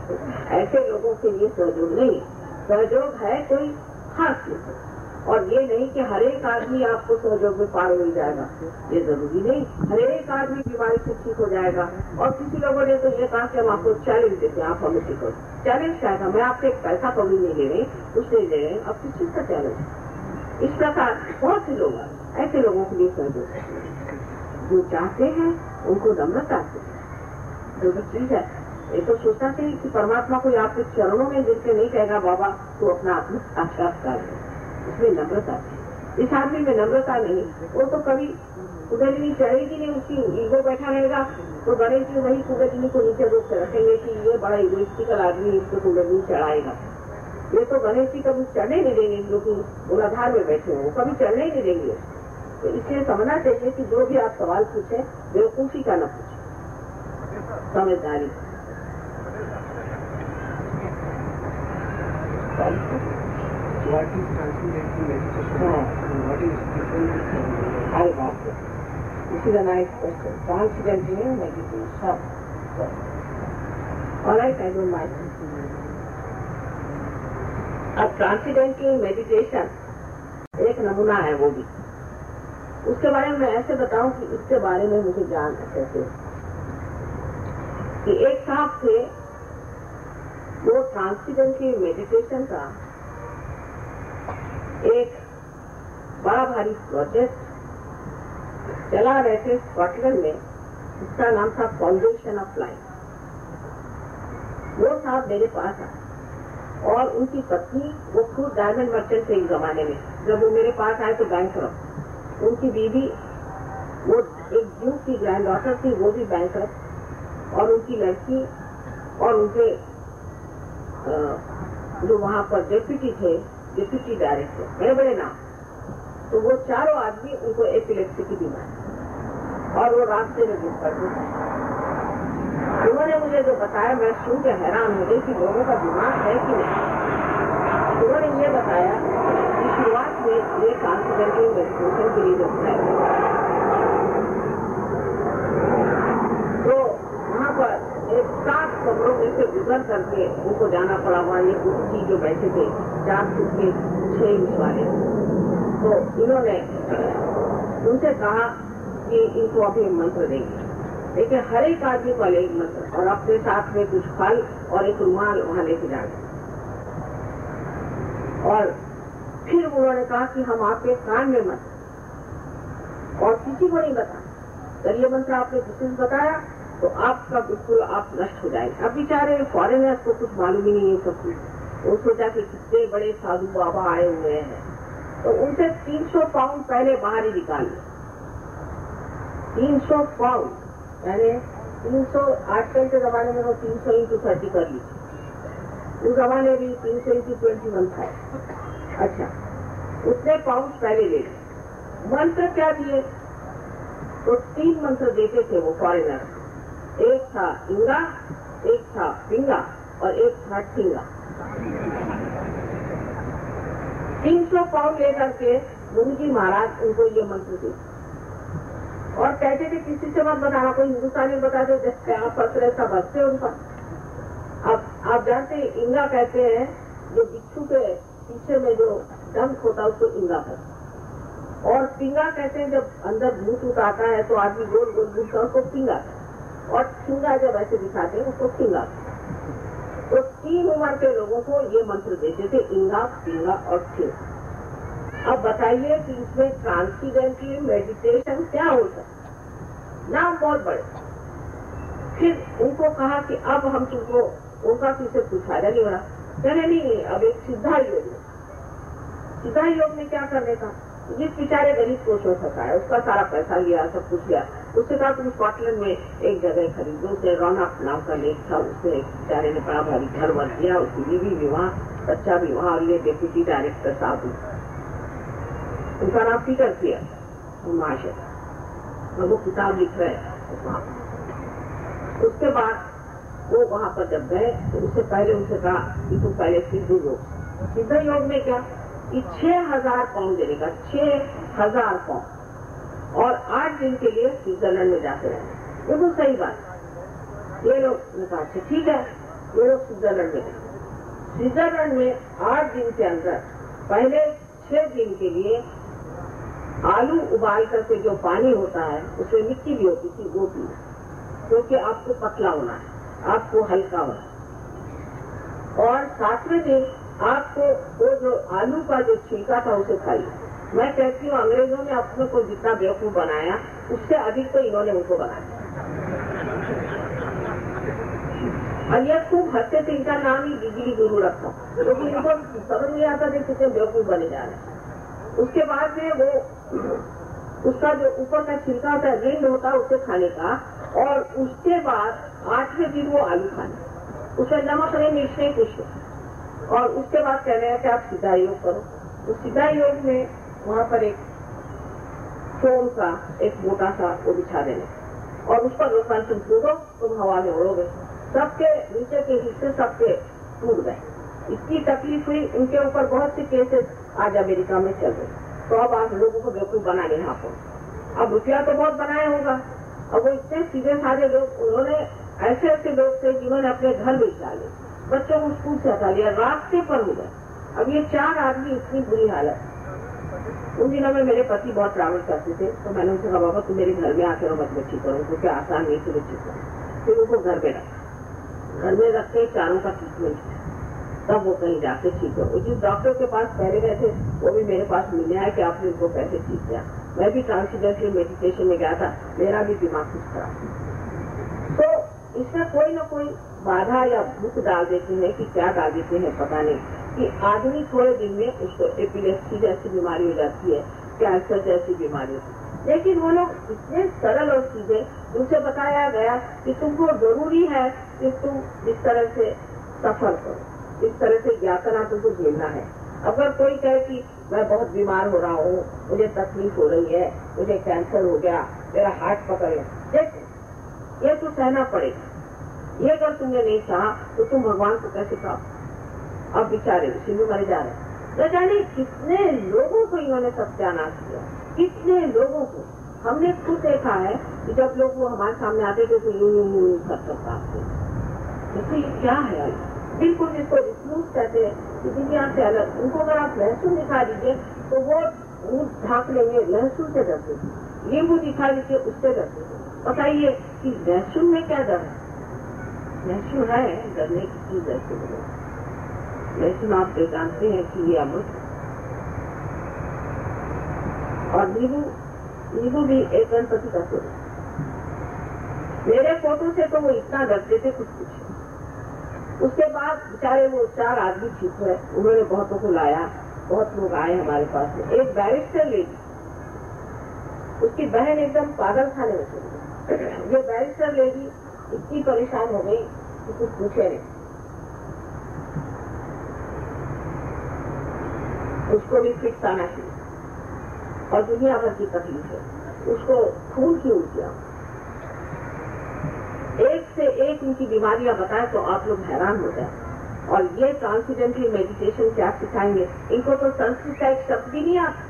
ऐसे लोगों के लिए सहयोग नहीं। सहयोग है कोई खास चीज़ और ये नहीं कि हर एक आदमी आपको सहयोग में पार हो जाएगा। ये ज़रूरी नहीं। हर एक आदमी बीमारी से ठीक हो जाएगा। और किसी लोगों ने तो ये कहा कि हम आपको चैलेंज देते हैं, आप हमें ठीक हो चैलेंज क्या था? मैं आपसे एक पैसा कभी नहीं ले रही, कुछ नहीं ले रहे। अब किस चीज़ का चैलेंज इस प्रकार बहुत से लोग ऐसे लोगों के लिए सहयोग जो चाहते हैं, उनको नम्रता से जो चीज़ है ये तो सोचना चाहिए कि परमात्मा को आपके चरणों में गिरते नहीं कहेगा, बाबा तो अपना आत्म साक्षात्कार है उसमें नम्रता है इस आदमी में नम्रता नहीं। वो तो कभी कुंडलिनी चढ़ेगी नहीं, उसकी ईगो बैठा रहेगा। तो गणेश जी वही कुंडलिनी को नीचे रोक कर रखेंगे कि ये बड़ा इगोइस्टिकल आदमी इसको कुंडलिनी चढ़ाएगा। ये तो गणेश जी कभी चढ़ने नहीं देंगे जो कि मूलाधार में बैठे हो। कभी चढ़ने नहीं देंगे। तो इसलिए समझना चाहिए कि जो भी आप सवाल पूछे, बेवकूफ़ी का न पूछे। समझदारी। What is transcendental meditation? हाँ What is different? I got it. This is a nice question. Transcendental meditation. All right, I don't mind. अब ट्रांसीडेंटल मेडिटेशन एक नमूना है वो भी उसके बारे में मैं ऐसे बताऊँ कि इसके बारे में मुझे ज्ञान कैसे कि एक साहब थे वो ट्रांसीडेंटल मेडिटेशन का एक बड़ा भारी प्रोजेक्ट चला रहे थे स्कॉटलैंड में उसका नाम था फाउंडेशन ऑफ़ लाइफ वो साहब मेरे पास आए और उनकी पत्नी, वो खुद डायमंड मर्चेंट थे जमाने में। जब वो मेरे पास आए तो बैंक उनकी बीवी, वो एक ड्यूक की ग्रैंड डॉटर थी, वो भी बैंक और उनकी लड़की और उनके जो वहाँ पर डेप्यूटी थे डिप्यूटी डायरेक्टर बड़े बड़े नाम तो वो चारों आदमी उनको एपिलेप्सी की बीमारी और वो रास्ते में गिर पड़ते उन्होंने मुझे जो बताया, मैं सुन के हैरान हो गई कि लोगों का दिमाग है कि नहीं। उन्होंने ये बताया कि शुरुआत में ये काम करके मेडिटेशन के लिए जो है तो वहाँ पर एक सात कमरों में से गुजर करके उनको जाना पड़ा हुआ ये कुर्सी जो बैठे थे, चार फुट के छह इंच वाले। तो इन्होंने, उनसे कहा कि इनको अभी मंत्र देंगे। लेकिन हर एक आदमी को अलग मंत्र, और अपने साथ में कुछ फल और एक रुमाल वहाँ लेके जाए और फिर उन्होंने कहा कि हम आपके कान में मंत्र और किसी को नहीं बता जब ये मंत्र आपने किसी को बताया तो आपका बिल्कुल आप नष्ट हो जाएँगे। अब बेचारे फॉरेनर्स को कुछ मालूम ही नहीं है सब कुछ। वो सोचा कि कितने बड़े साधु बाबा आए हुए हैं। तो उनसे 300 पाउंड पहले बाहर ही निकाल लिया तीन सौ पाउंड यानी तीन सौ, आजकल के जमाने में वो तीन सौ इंटू थर्टी कर ली उस जमाने भी तीन सौ इंटू ट्वेंटी वन था। अच्छा उतने पाउंड पहले ले मंत्र क्या दिए? तो तीन मंत्र देते थे वो फॉरेनर एक था इंगा, एक था पिंगा और एक था टिंगा। तीन सौ पाउंड लेकर के गुरु जी महाराज उनको ये मंत्र दे और कहते थे, किसी से मत बताना, कोई हिंदुस्तानी बता दो, जैसे आप फंस रहे हँसते उनका। अब, आप जानते हैं, इंगा कहते हैं, जो बिच्छू के पीछे में जो डंक होता है, उसको इंगा कहते और पिंगा कहते हैं, जब अंदर भूत उत आता है तो आदमी गोल गोल है, उसको पिंगा कहते। और ठिंगा जब ऐसे दिखाते हैं, उसको ठिंगा तो तीन उम्र के लोगों को ये मंत्र देते थे, इंगा, पिंगा और ठिंगा अब बताइए कि इसमें ट्रांसीडेंटली मेडिटेशन क्या हो सकता नाम बहुत बड़े। फिर उनको कहा कि अब हम तुमको उनका किसे पूछा नहीं बड़ा कहने नहीं अब एक सीधा योग सीधा योग में क्या करने का? जिस बेचारे गरीब को शोष होता है, उसका सारा पैसा लिया, सब कुछ लिया। उससे कहा तुम स्कॉटलैंड में एक जगह खरीदो उसने रौनक नाम का लेख था उसने बेचारे ने बड़ा भारी घर वर दिया उसकी बीवी विवाह, बच्चा विवाह, और ये डेप्यूटी डायरेक्टर साहब। उनका नाम पीटर किया महाशय और वो किताब लिख रहे हैं वहाँ उसके बाद वो वहाँ पर जब गए तो उससे पहले उनसे कहा कि तुम पहले सिद्ध योग सिद्ध योग में क्या? कि छह हज़ार पाउंड देने का, छह हज़ार पाउंड और आठ दिन के लिए स्विट्जरलैंड में जाते रहे बिल्कुल सही बात। ये लोग अच्छा ठीक है? ये लोग स्विट्जरलैंड में स्विट्जरलैंड में आठ दिन के अंदर, पहले छह दिन के लिए आलू उबाल करके जो पानी होता है, उसमें मिट्टी भी होती थी, वो पी। क्योंकि आपको पतला होना है, आपको हल्का होना है। और सातवें दिन आपको वो जो आलू का जो छिलका था, उसे खाइए मैं कहती हूँ, अंग्रेज़ों ने अपने को जितना बेवकूफ़ बनाया, उससे अधिक तो इन्होंने उनको बनाया। और ये खूब हँसते थे इनका नाम ही बिजली गुरु रखा क्योंकि इनको समझ नहीं आता थे कितने बेवकूफ़ बने जा रहे उसके बाद में वो, उसका जो ऊपर का छिलका होता है रिंड होता है, उसे खाने का, और उसके बाद आठवें दिन वो आलू खाने। उसमें नमक नहीं, मिर्च नहीं, कुछ और उसके बाद कह रहे हैं कि आप सीधा योग करो। तो सीधा योग में वहाँ पर एक फोम का एक मोटा सा वो बिछा देने। और उस पर रोकन तुम कूदो, तुम हवा में उड़ोगे। सबके नीचे के हिस्से सबके टूट गए। इतनी तकलीफ़ हुई उनके ऊपर बहुत सी केसेस आज अमेरिका में चल रहे तो अब आप लोगों को बेवकूफ़ बना रहे यहाँ पर। अब रुपया तो बहुत बनाया होगा। और वो इतने सीधे सारे लोग, उन्होंने ऐसे ऐसे लोग थे जिन्होंने अपने घर बेच डाले बच्चों को स्कूल से हटा लिया, रास्ते पर हो गए। अब ये चार आदमी इतनी बुरी हालत उन दिनों में मेरे पति बहुत ट्रैवल करते थे तो मैंने उनसे कहा, बाबा, तुम मेरे घर में आकर मत बच्ची करो क्योंकि आसान नहीं थी बच्ची करो फिर उनको घर में रखा। घर में रख के चारों का ट्रीटमेंट किया। तब वो कहीं जाके ठीक हो जिस डॉक्टर के पास पहले गए थे, वो भी मेरे पास मिले है कि आपने उनको कैसे ठीक किया। मैं भी ट्रांसजेंडर मेडिटेशन में गया था, मेरा भी दिमाग कुछ खराब तो इसमें कोई ना कोई बाधा या भूख डाल देते हैं कि क्या डाल देते हैं, पता नहीं। कि आदमी थोड़े दिन में उसको एपिलेप्सी जैसी बीमारी हो जाती है कैंसर जैसी बीमारी लेकिन वो लोग इतने सरल और सीधे उनसे बताया गया कि तुमको ज़रूरी है कि तुम इस तरह से सफ़र करो इस तरह से यातना तुमको झेलना है। अगर कोई कहे कि मैं बहुत बीमार हो रहा हूँ, मुझे तकलीफ़ हो रही है, मुझे कैंसर हो गया, मेरा हार्ट पकड़ गया, देखो, ये तो सहना पड़ेगा। ये अगर तुमने नहीं कहा तो तुम भगवान को कैसे कहो अब बेचारे उसी में जा रहे न जाने कितने लोगों को इन्होंने सत्यानाश किया? कितने लोगों को? हमने खुद देखा है कि जब लोग वो हमारे सामने आते थे तो यूँ यूँ यूँ कर सकता देखो ये क्या है बिल्कुल जिसको रिफ्यूज कहते हैं दुनिया से अलग। उनको अगर आप लहसुन दिखा दीजिए तो वो मुँह ढाक लेंगे लहसुन से डरते थे। नींबू दिखा दीजिए, उससे डरते थे। बताइए कि लहसुन में क्या डर है? लहसुन है डरने की चीज़ है। लहसुन आप तो जानते हैं कि ये अमृत और नींबू नींबू भी एक गणपति का स्वरूप मेरे फ़ोटो से तो वो इतना डरते थे, कुछ कुछ उसके बाद बेचारे वो चार आदमी ठीक हुए। उन्होंने बहुतों को लाया। बहुत लोग आए हमारे पास एक बैरिस्टर लेडी उसकी बहन एकदम पागल खाने में चली गई। ये बैरिस्टर लेडी इतनी परेशान हो गई कि कुछ पूछे नहीं। उसको भी फिक्स आना चाहिए। और दुनिया भर की तकलीफ़ है। उसको खून की उल्टियाँ एक से एक उनकी बीमारियाँ बताए तो आप लोग हैरान हो जाए। और ये ट्रांसीडेंटली मेडिटेशन क्या सिखाएँगे। इनको तो संस्कृत का एक शब्द भी नहीं आता।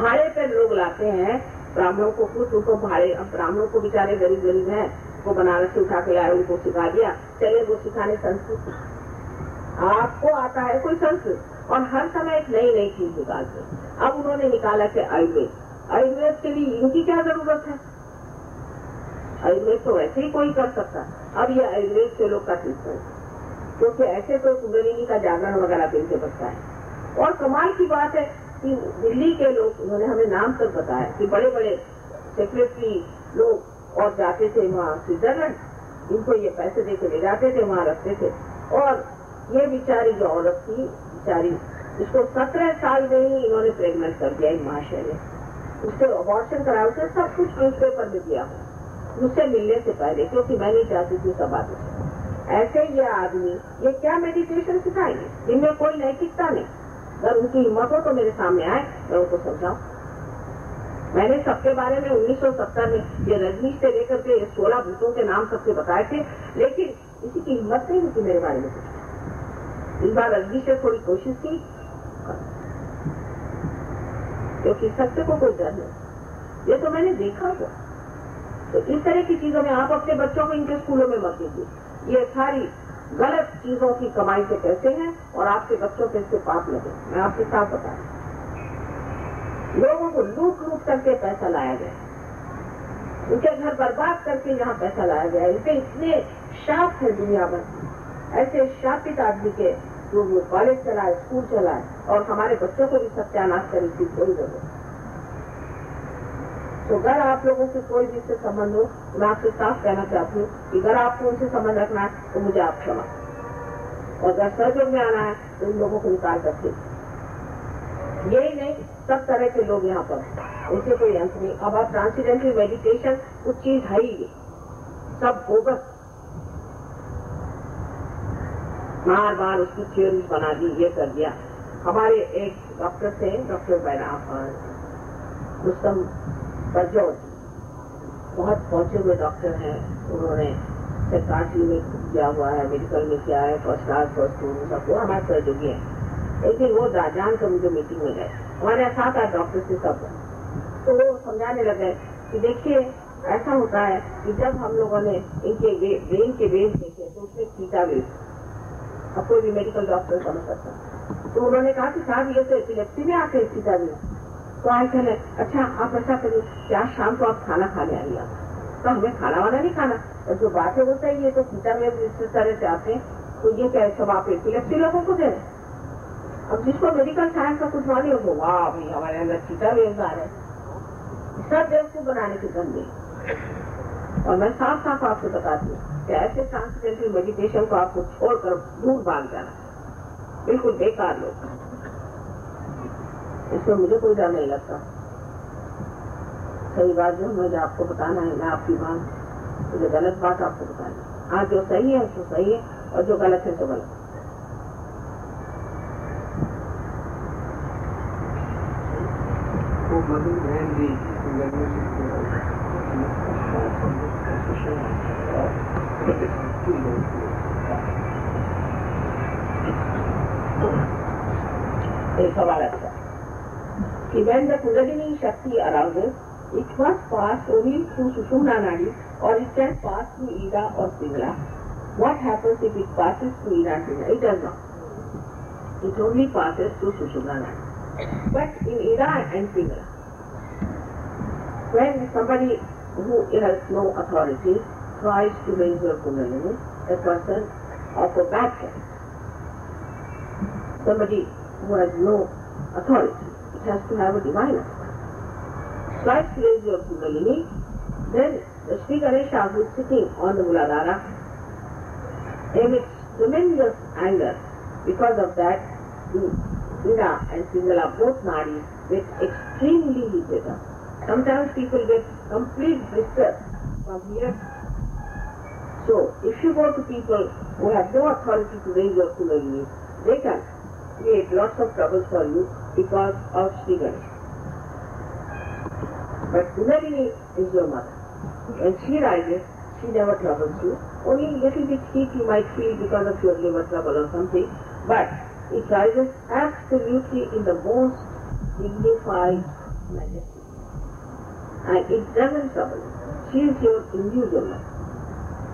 भाड़े पर लोग लाते हैं। ब्राह्मणों को खुद, उनको भाड़े। अब ब्राह्मणों को बेचारे गरीब गरीब हैं। वो बनारस से उठा के आए उनको सिखा दिया। चले वो सिखाने संस्कृत। आपको आता है कोई संस्कृत? और हर समय एक नई नई चीज़ निकालते अब उन्होंने निकाला कि आयुर्वेद। आयुर्वेद के लिए इनकी क्या ज़रूरत है? आयुर्वेद तो वैसे ही कोई कर सकता अब ये आयुर्वेद के लोग का ट्रीटमेंट क्योंकि ऐसे तो कुंडलिनी का जागरण वगैरह दिन से बचता है। और कमाल की बात है कि दिल्ली के लोग, उन्होंने हमें नाम तक बताया कि बड़े बड़े सेक्रेटरी लोग और जाते थे वहाँ स्विट्जरलैंड। इनको ये पैसे दे के ले जाते थे, वहाँ रखते थे। और ये बेचारी जो औरत थी बेचारी इसको सत्रह साल में ही इन्होंने प्रेगनेंट कर दिया महाशय ने। उससे अबॉर्शन कराया, उसे सब कुछ न्यूज़ पेपर में दिया मुझसे मिलने से पहले, क्योंकि मैं नहीं चाहती थी सब आदमी ऐसे ये आदमी, ये क्या मेडिटेशन सिखाएँगे? जिनमें कोई नैतिकता नहीं। अगर उनकी हिम्मत हो तो मेरे सामने आए, मैं उनको समझाऊं। मैंने सबके बारे में 1970 में ये रजनीश से लेकर के सोलह भूतों के नाम सबके बताए थे, लेकिन किसी की हिम्मत नहीं होती मेरे बारे में कुछ। इस बार रजनीश ने थोड़ी कोशिश की। क्योंकि सत्य को कोई डर नहीं। ये तो मैंने देखा हुआ। तो इस तरह की चीज़ों में आप अपने बच्चों को इनके स्कूलों में मत दीजिए। ये सारी गलत चीज़ों की कमाई के पैसे हैं और आपके बच्चों पे इससे पाप लगे। मैं आपके साथ बता रही। लोगों को लूट लूट करके पैसा लाया गया। उनके घर बर्बाद करके यहाँ पैसा लाया गया। इनके इतने शाप है दुनिया भर। ऐसे शापित आदमी के जो वो कॉलेज चलाए स्कूल चलाए और हमारे बच्चों को भी सत्यानाश करे इसकी कोई ज़रूरत तो अगर आप लोगों से कोई भी इससे संबंध हो, मैं आपसे साफ़ कहना चाहती हूँ कि अगर आपको उनसे संबंध रखना है तो मुझे आप क्षमा और अगर सहयोग में आना है तो उन लोगों को निकाल सकते यही नहीं, सब तरह के लोग यहाँ पर। उनसे कोई अंत नहीं। अब आप ट्रांसीडेंटल मेडिटेशन कुछ चीज़ है ही। सब बोगस बार बार उसकी थ्योरी बना दी, ये कर दिया। हमारे एक डॉक्टर थे डॉक्टर बैराम बहुत पहुँचे हुए डॉक्टर हैं। उन्होंने सरकारी में किया हुआ है मेडिकल में किया है फ़र्स्ट क्लास फ़र्स्ट टू सब वो हमारे सहयोगी है। एक दिन वो राजान का मुझे मीटिंग में गए। हमारे सात आठ डॉक्टर से सब। तो वो समझाने लगे कि देखिए, ऐसा होता है कि जब हम लोगों ने इनके ब्रेन के वेव देखे तो उसमें थीटा वेव अब कोई भी मेडिकल डॉक्टर समझ सकता। तो उन्होंने कहा कि साहब, ये तो एपिलेप्सी में हैं थीटा वेव तो आज कहने अच्छा आप ऐसा करिए कि आज शाम को आप खाना खाने आइए तो हमें खाना वाना नहीं खाना और जो बात है वो सही है तो सीता में जिस तरह से आते हैं तो ये क्या सब आप एपिलेप्सी लोगों को दे रहे। अब जिसको मेडिकल साइंस का कुछ मालूम हो वाह, भाई, हमारे अंदर सीता वेव आ रहे हैं। सबको बनाने की गंदी और मैं साफ़ साफ़ आपको बताती कि ऐसे ट्रांसडेंटल मेडिटेशन को आपको छोड़कर दूर भाग जाना बिल्कुल बेकार लोग। इसमें मुझे कोई डर नहीं लगता। सही बात जो मुझे आपको बताना है, मैं आपकी बात मुझे गलत बात आपको बतानी है। हाँ जो सही है तो सही है, और जो गलत है तो गलत। वो गर्मी एक सवाल अच्छा कि when the Kundalini Shakti arouses, it must pass only through Sushumna Nadi or it can pass through Ida or Pingala. What happens if it passes through Ida and Pingala? It does not. It only passes through Sushumna Nadi. But in Ida and Pingala, when somebody who has no authority tries to raise your Kundalini, a person of a bad caste, somebody who has no authority, it has to have a divine authority. Tries to raise your Kundalini, then the Sri Ganesha who is sitting on the Muladhara emits tremendous anger. Because of that, the Ida and Pingala both nadis get extremely heated up. Sometimes people get complete blisters from here. So, if you go to people who have no authority to raise your Kundalini, they can create lots of troubles for you because of Sri. But Kundalini is your mother. When she rises, she never troubles you. Only little bit heat you might feel because of your liver trouble or something, but it rises absolutely in the most dignified majesty. And it doesn't trouble. She is your individual mother.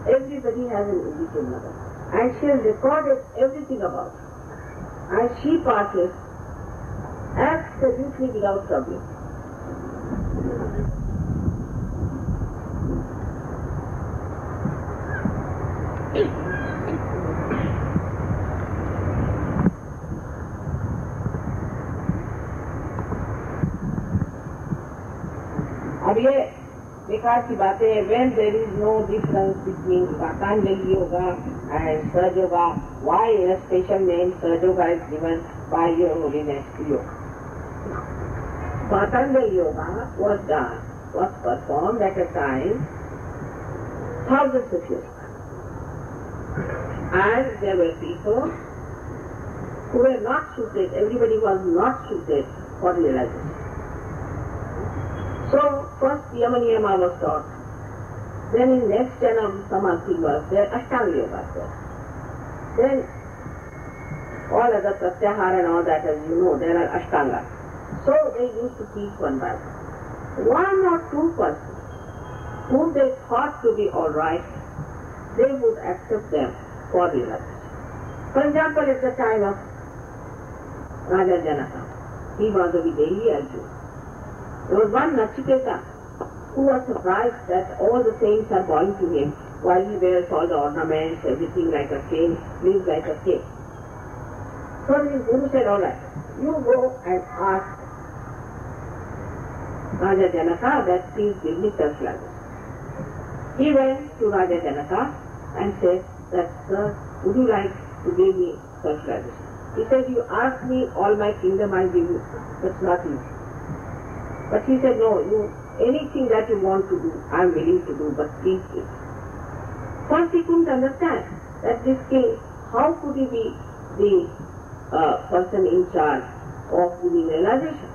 Everybody has an individual mother. And she has recorded everything about you. And she passes absolutely without troubling. अब ये बेकार की बातें है when there is no difference between Patanjali yoga and surge yoga why in special name surge yoga is given by your holiness yog Patanjali yoga was done was performed at a time thousand of and And there were people who were not suited, everybody was not suited. So first Yama Niyama was taught. Then in next Janam Samadhi was there, Ashtanga was there. Then all other Pratyahara and all that as you know, there are Ashtanga. So they used to teach one by one. One or two persons whom they thought to be all right, they would accept them for realization. For example, at the time of Raja Janaka, he was a Videhi Arjuna. There was one Nachiketa who was surprised that all the saints are bowing to him while he wears all the ornaments, everything like a king, lives like a king. So his Guru said, all right, you go and ask Raja Janaka that please give me self-realization. He went to Raja Janaka and said that, sir, would you like to give me self-realization? He said, you ask me all my kingdom I'll give you. That's not easy. But he said, no, you, anything that you want to do, I'm willing to do, but please give. First he couldn't understand that this king, how could he be the uh, person in charge of realization?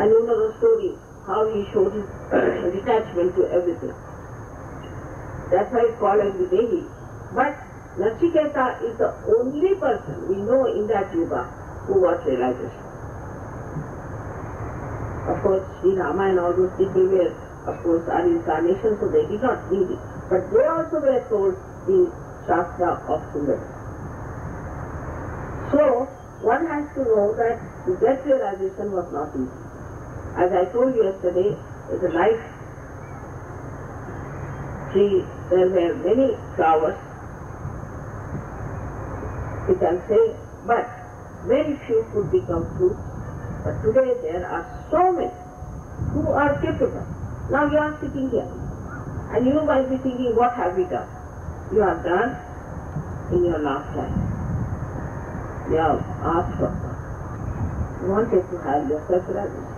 And you know the story, how he showed his detachment to everything. That's why it's called as Videhi. But Nachiketa is the only person we know in that yuga who was realization. Of course, Sri Rama and all those people were, of course, are incarnations, so they did not need it. But they also were told the Shastra of Sundar. So, one has to know that to get realization was not easy. As I told you yesterday, a life tree, there were many flowers, we can say, but very few could become fruits. But today there are so many who are capable. Now you are sitting here, and you might be thinking, what have we done? You have done in your lifetime. You have asked for You wanted to have your self-realization.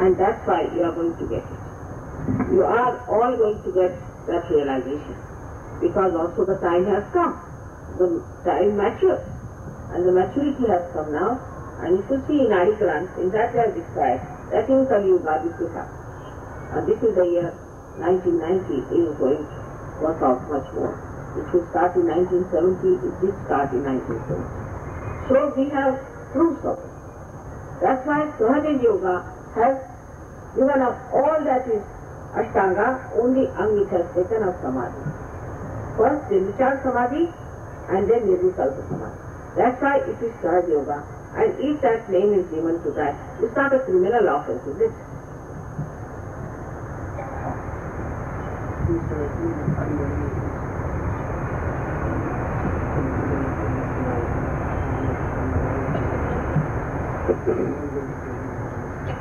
And that's why you are going to get it. You are all going to get that realization. Because also the time has come. The time matures. And the maturity has come now. And you see in that they have described that in Kali Yuga this will. And this is the year 1990 is going to work out much more. It will start in 1970, it did start in 1970. So we have proofs of it. That's why Sahaja Yoga has given up all that is Ashtanga, only Ang it has taken of Samadhi. First Nirvichar Samadhi and then Nirvikalpa Samadhi. That's why it is Sahaja Yoga. And if that name is given to that, it's not a criminal offense, is it?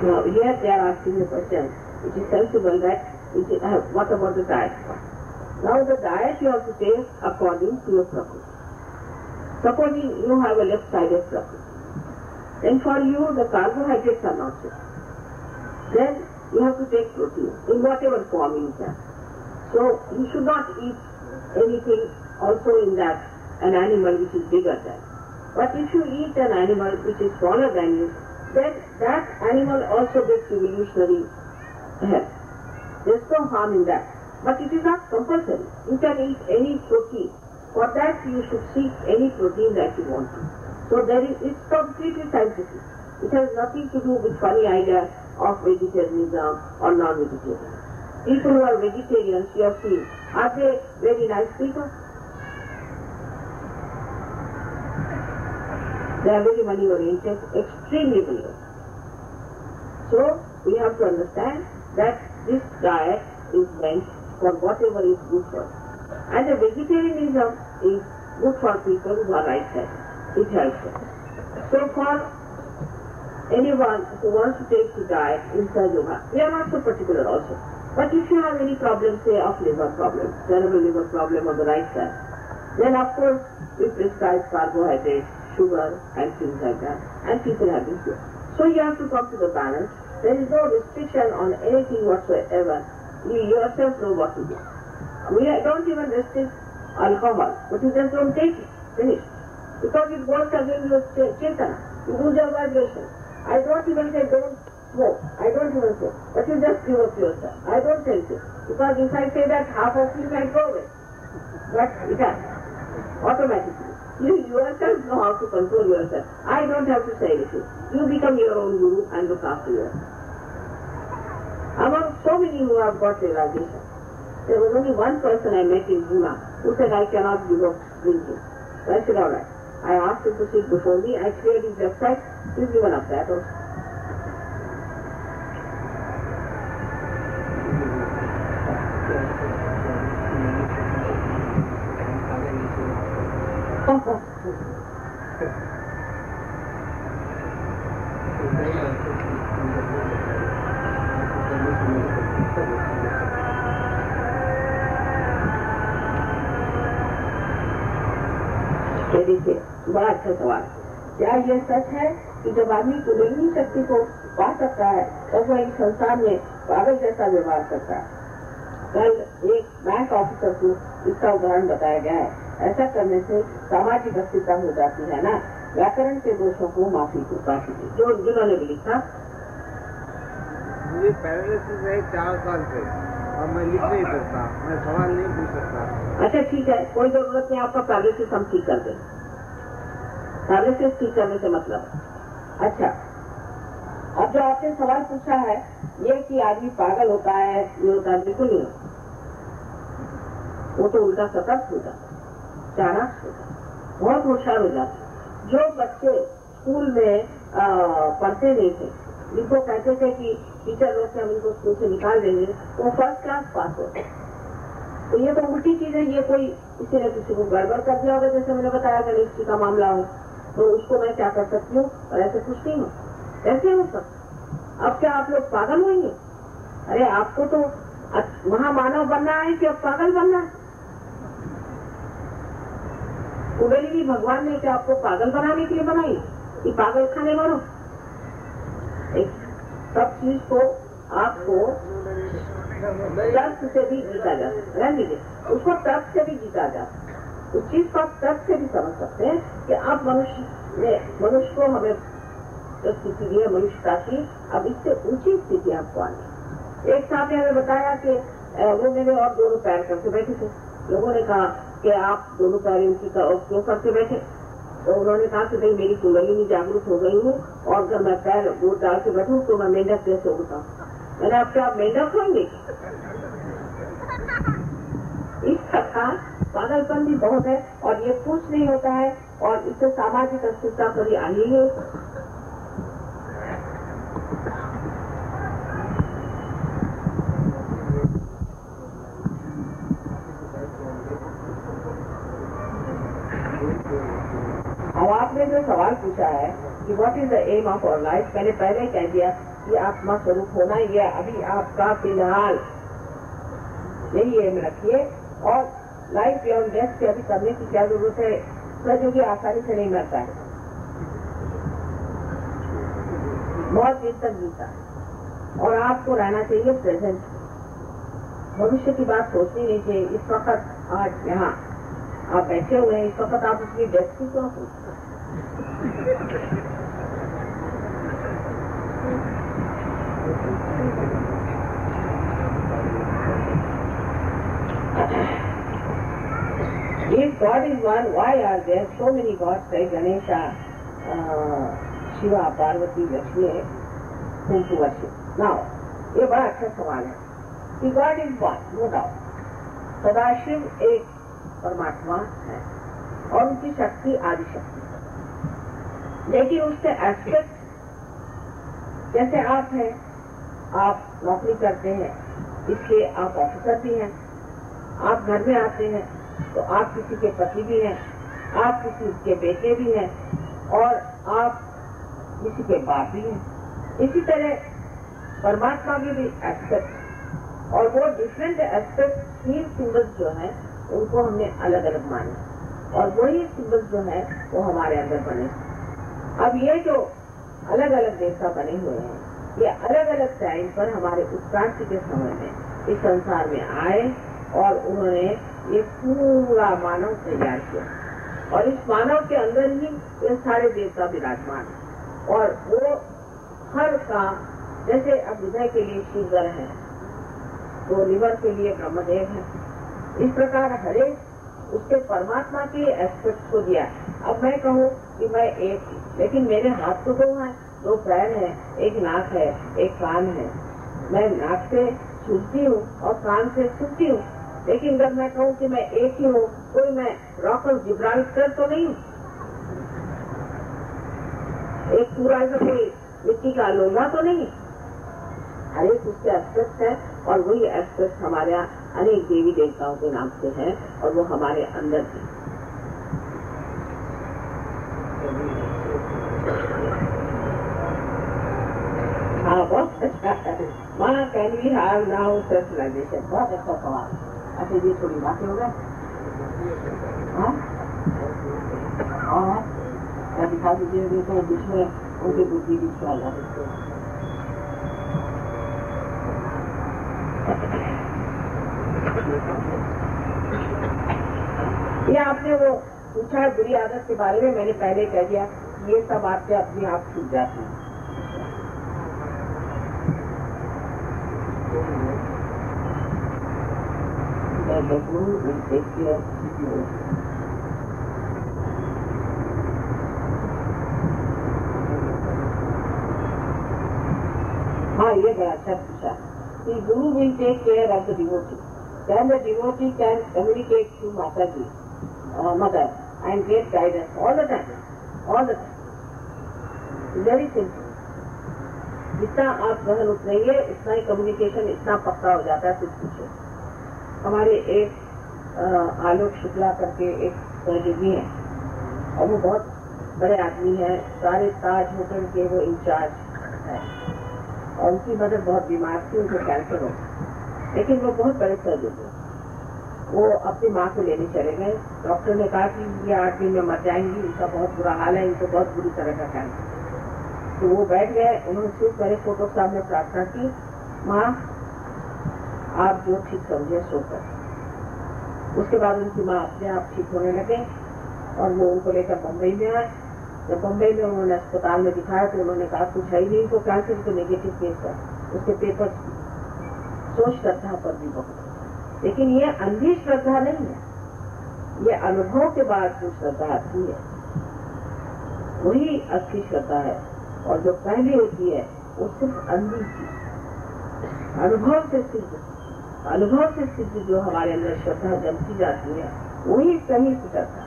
Now here they are asking the question, it is sensible that, it is, uh, what about the diet? Now the diet you have to take according to your prakriti. Supposing you have a left-sided prakriti, then for you the carbohydrates are not good. Then you have to take protein in whatever form you can. So you should not eat anything also in that an animal which is bigger than. But if you eat an animal which is smaller than you, then that animal also gets evolutionary help. There's no harm in that. But it is not compulsory. You can eat any protein. For that you should seek any protein that you want to. So there is, it's completely scientific. It has nothing to do with funny ideas of vegetarianism or non-vegetarianism. People who are vegetarians, you have seen, are they very nice people? They are very money oriented, extremely money oriented. So we have to understand that this diet is meant for whatever is good for. And the vegetarianism is good for people who are right-handed. It helps. So for anyone who wants to take the diet in Yoga, we are not so particular also. But if you have any problem, say of liver problem, cerebral liver problem on the right side, then of course we prescribe carbohydrates, sugar and things like that, and people have been cured. So you have to come to the balance. There is no restriction on anything whatsoever. You yourself know what to do. We don't even restrict alcohol, but you just don't take it. Finish. Because it goes against your ch- chetana. You lose your vibration. I don't even say don't smoke. I don't even say. But you just give up yourself. I don't tell you. Because if I say that, half of you might go away. But it happens. Automatically. You yourself know how to control yourself. I don't have to say anything. You become your own guru and look after yourself. Among so many who have got realization, there was only one person I met in Pune who said, I cannot give up drinking. So I said, all right. I asked Mr. before me. I created website, is one of that also. संसार में पागल जैसा व्यवहार करता है। कल एक bank officer को इसका उदाहरण बताया गया है। ऐसा करने से सामाजिक अस्थिरता हो जाती है ना? व्याकरण के दोषों को माफ़ी को काफ़ी जो जिन्होंने भी लिखा। मुझे पैरालिसिस है चार साल से। और मैं लिख नहीं सकता। मैं सवाल नहीं पूछ सकता। अच्छा ठीक है। कोई ज़रूरत नहीं आपका पैरालिसिस हम ठीक कर दें पैरालिसिस ठीक करने से मतलब। अच्छा अब जो आपने सवाल पूछा है ये कि आदमी पागल होता है ये होता है बिल्कुल नहीं होता। वो तो उल्टा सतर्क हो जाता चाणक्य होता बहुत होशियार हो जाता जो बच्चे स्कूल में आ, पढ़ते नहीं थे जिनको कहते थे कि टीचर लोग से हम इनको स्कूल से निकाल देंगे वो फ़र्स्ट क्लास पास होते तो ये तो उल्टी चीज़ है ये कोई किसी ने किसी को गड़बड़ कर दिया होगा जैसे मैंने बताया गणेश जी का मामला हो तो उसको मैं क्या कर सकती हूँ? और ऐसे कुछ नहीं हो कैसे हो सकता अब क्या आप लोग पागल होंगे? अरे आपको तो महामानव बनना है कि अब पागल बनना है? कुबेली भगवान ने क्या आपको पागल बनाने के लिए बनाई? कि पागल खाने एक सब चीज़ को आपको तर्क से भी जीता जा। उसको तर्क से भी जीता जा उस चीज़ को आप तर्क से भी समझ सकते हैं कि आप मनुष्य मनुष्य को हमें जो स्थिति है मनुष्यता की अब इससे ऊँची स्थिति आपको आनी एक साथ हमें बताया कि वो मेरे और दोनों पैर करके बैठे थे। लोगों ने कहा कि आप दोनों पैर कर- क्यों करके बैठे? तो उन्होंने कहा कि भाई मेरी कुंडली जागरूक हो गई हूँ और अगर मैं पैर गोद डाल के बैठूं तो मैं मेंढक कैसे होता हूँ। मैंने आप क्या मेंढक होंगे? इस प्रकार पागलपन भी बहुत है और ये कुछ नहीं होता है और इससे सामाजिक अस्थिरता आ ही नहीं होती। अब आपने जो सवाल पूछा है कि what is the aim of our life मैंने पहले कह दिया कि आत्मा स्वरूप होना ये अभी आपका फ़िलहाल यही एम रखिए। और लाइफ बियॉन्ड डेथ से अभी करने की क्या ज़रूरत है? सजोगी आसानी से नहीं मरता है। बहुत देर तक जीता है और आपको रहना चाहिए प्रेजेंट भविष्य की बात सोचनी नहीं चाहिए। इस वक्त आज यहाँ आप बैठे हुए हैं। इस वक्त आप अपनी डेथ की क्यों सोचते हैं? If God is one, why are there so many gods like Ganesha, uh, Shiva, Parvati, Lakshmi, whom to worship? Now ये बड़ा अच्छा सवाल है कि god is one no doubt Sadashiv एक परमात्मा है और उनकी शक्ति आदि शक्ति है लेकिन उसके एस्पेक्ट जैसे आप हैं, आप नौकरी करते हैं, इसलिए आप ऑफिसर भी हैं, आप घर में आते हैं तो आप किसी के पति भी हैं, आप किसी के बेटे भी हैं, और आप किसी के बाप भी हैं। इसी तरह परमात्मा के भी एस्पेक्ट और वो डिफरेंट एस्पेक्ट तीन सिंबल्स जो हैं, उनको हमने अलग अलग माने। और वही सिंबल्स जो है, वो हमारे अंदर बने। अब ये जो अलग अलग देवता बने हुए हैं, ये अलग अलग टाइम पर हमारे उत्क्रांति के समय में, इस संसार में आए और उन्होंने ये पूरा मानव तैयार किया। और इस मानव के अंदर ही ये सारे देवता विराजमान है। और वो हर काम जैसे अब हृदय के लिए शिवगर है तो लिवर के लिए ब्रह्मदेव है। इस प्रकार हरेक उसके परमात्मा के एस्पेक्ट को दिया अब मैं कहूँ कि मैं एक लेकिन मेरे हाथ तो दो हैं, दो पैर है, एक नाक है, एक कान है। मैं नाक से छूटती हूँ और कान से सुनती हूँ। लेकिन अगर मैं कहूँ कि मैं एक ही हूँ, कोई मैं रॉक ऑफ़ कर तो नहीं हूँ? एक पूरा ऐसा कोई मिट्टी का लोहा तो नहीं? हर एक उसके एस्पेक्ट है और वही एस्पेक्ट हमारे यहाँ अनेक देवी देवताओं के नाम से है और वो हमारे अंदर भी बहुत अच्छा सवाल अच्छा जी थोड़ी बातें ये आपने वो पूछा है बुरी आदत के बारे में, मैंने पहले कह दिया, ये सब आपसे अपने आप छूट जाती है। The guru will take care of you. हाँ ये बड़ा अच्छा पूछा कि guru will take care of the devotee can the devotee can communicate to Mata ji mother and get guidance all the time all the time very simple जितना आप गहन उतरेंगे उतना ही कम्युनिकेशन इतना पक्का हो जाता है कुछ पीछे हमारे एक आलोक शुक्ला करके एक सहयोगी हैं। और वो बहुत बड़े आदमी हैं। सारे ताज होटल के वो इंचार्ज है। और उनकी मदर बहुत बीमार थी, उनको कैंसर हो लेकिन वो बहुत बड़े थे वो अपनी माँ को लेने चले गए। डॉक्टर ने कहा कि ये आठ दिन में मर जाएँगी। उनका बहुत बुरा हाल है। इनको बहुत बुरी तरह का कैंसर तो वो बैठ गए। उन्होंने सिर्फ़ मेरे फ़ोटो सामने प्रार्थना की। माँ आप जो ठीक समझे, सो कर। उसके बाद उनकी माँ अपने आप ठीक होने लगे और वो उनको लेकर बम्बई में आए। जब बम्बई में उन्होंने अस्पताल में दिखाया तो उन्होंने कहा, कुछ है ही नहीं तो कैंसर तो नेगेटिव केस है? उसके पेपर सोच श्रद्धा पर भी बहुत लेकिन ये अंधी श्रद्धा नहीं है। ये अनुभव के बाद जो श्रद्धा आती है, वही अच्छी श्रद्धा है। और जो पहली होती है, वो सिर्फ़ अंधी की अनुभव से सिद्ध अनुभव से सिद्ध जो हमारे अंदर श्रद्धा जमती जाती है, वही सही श्रद्धा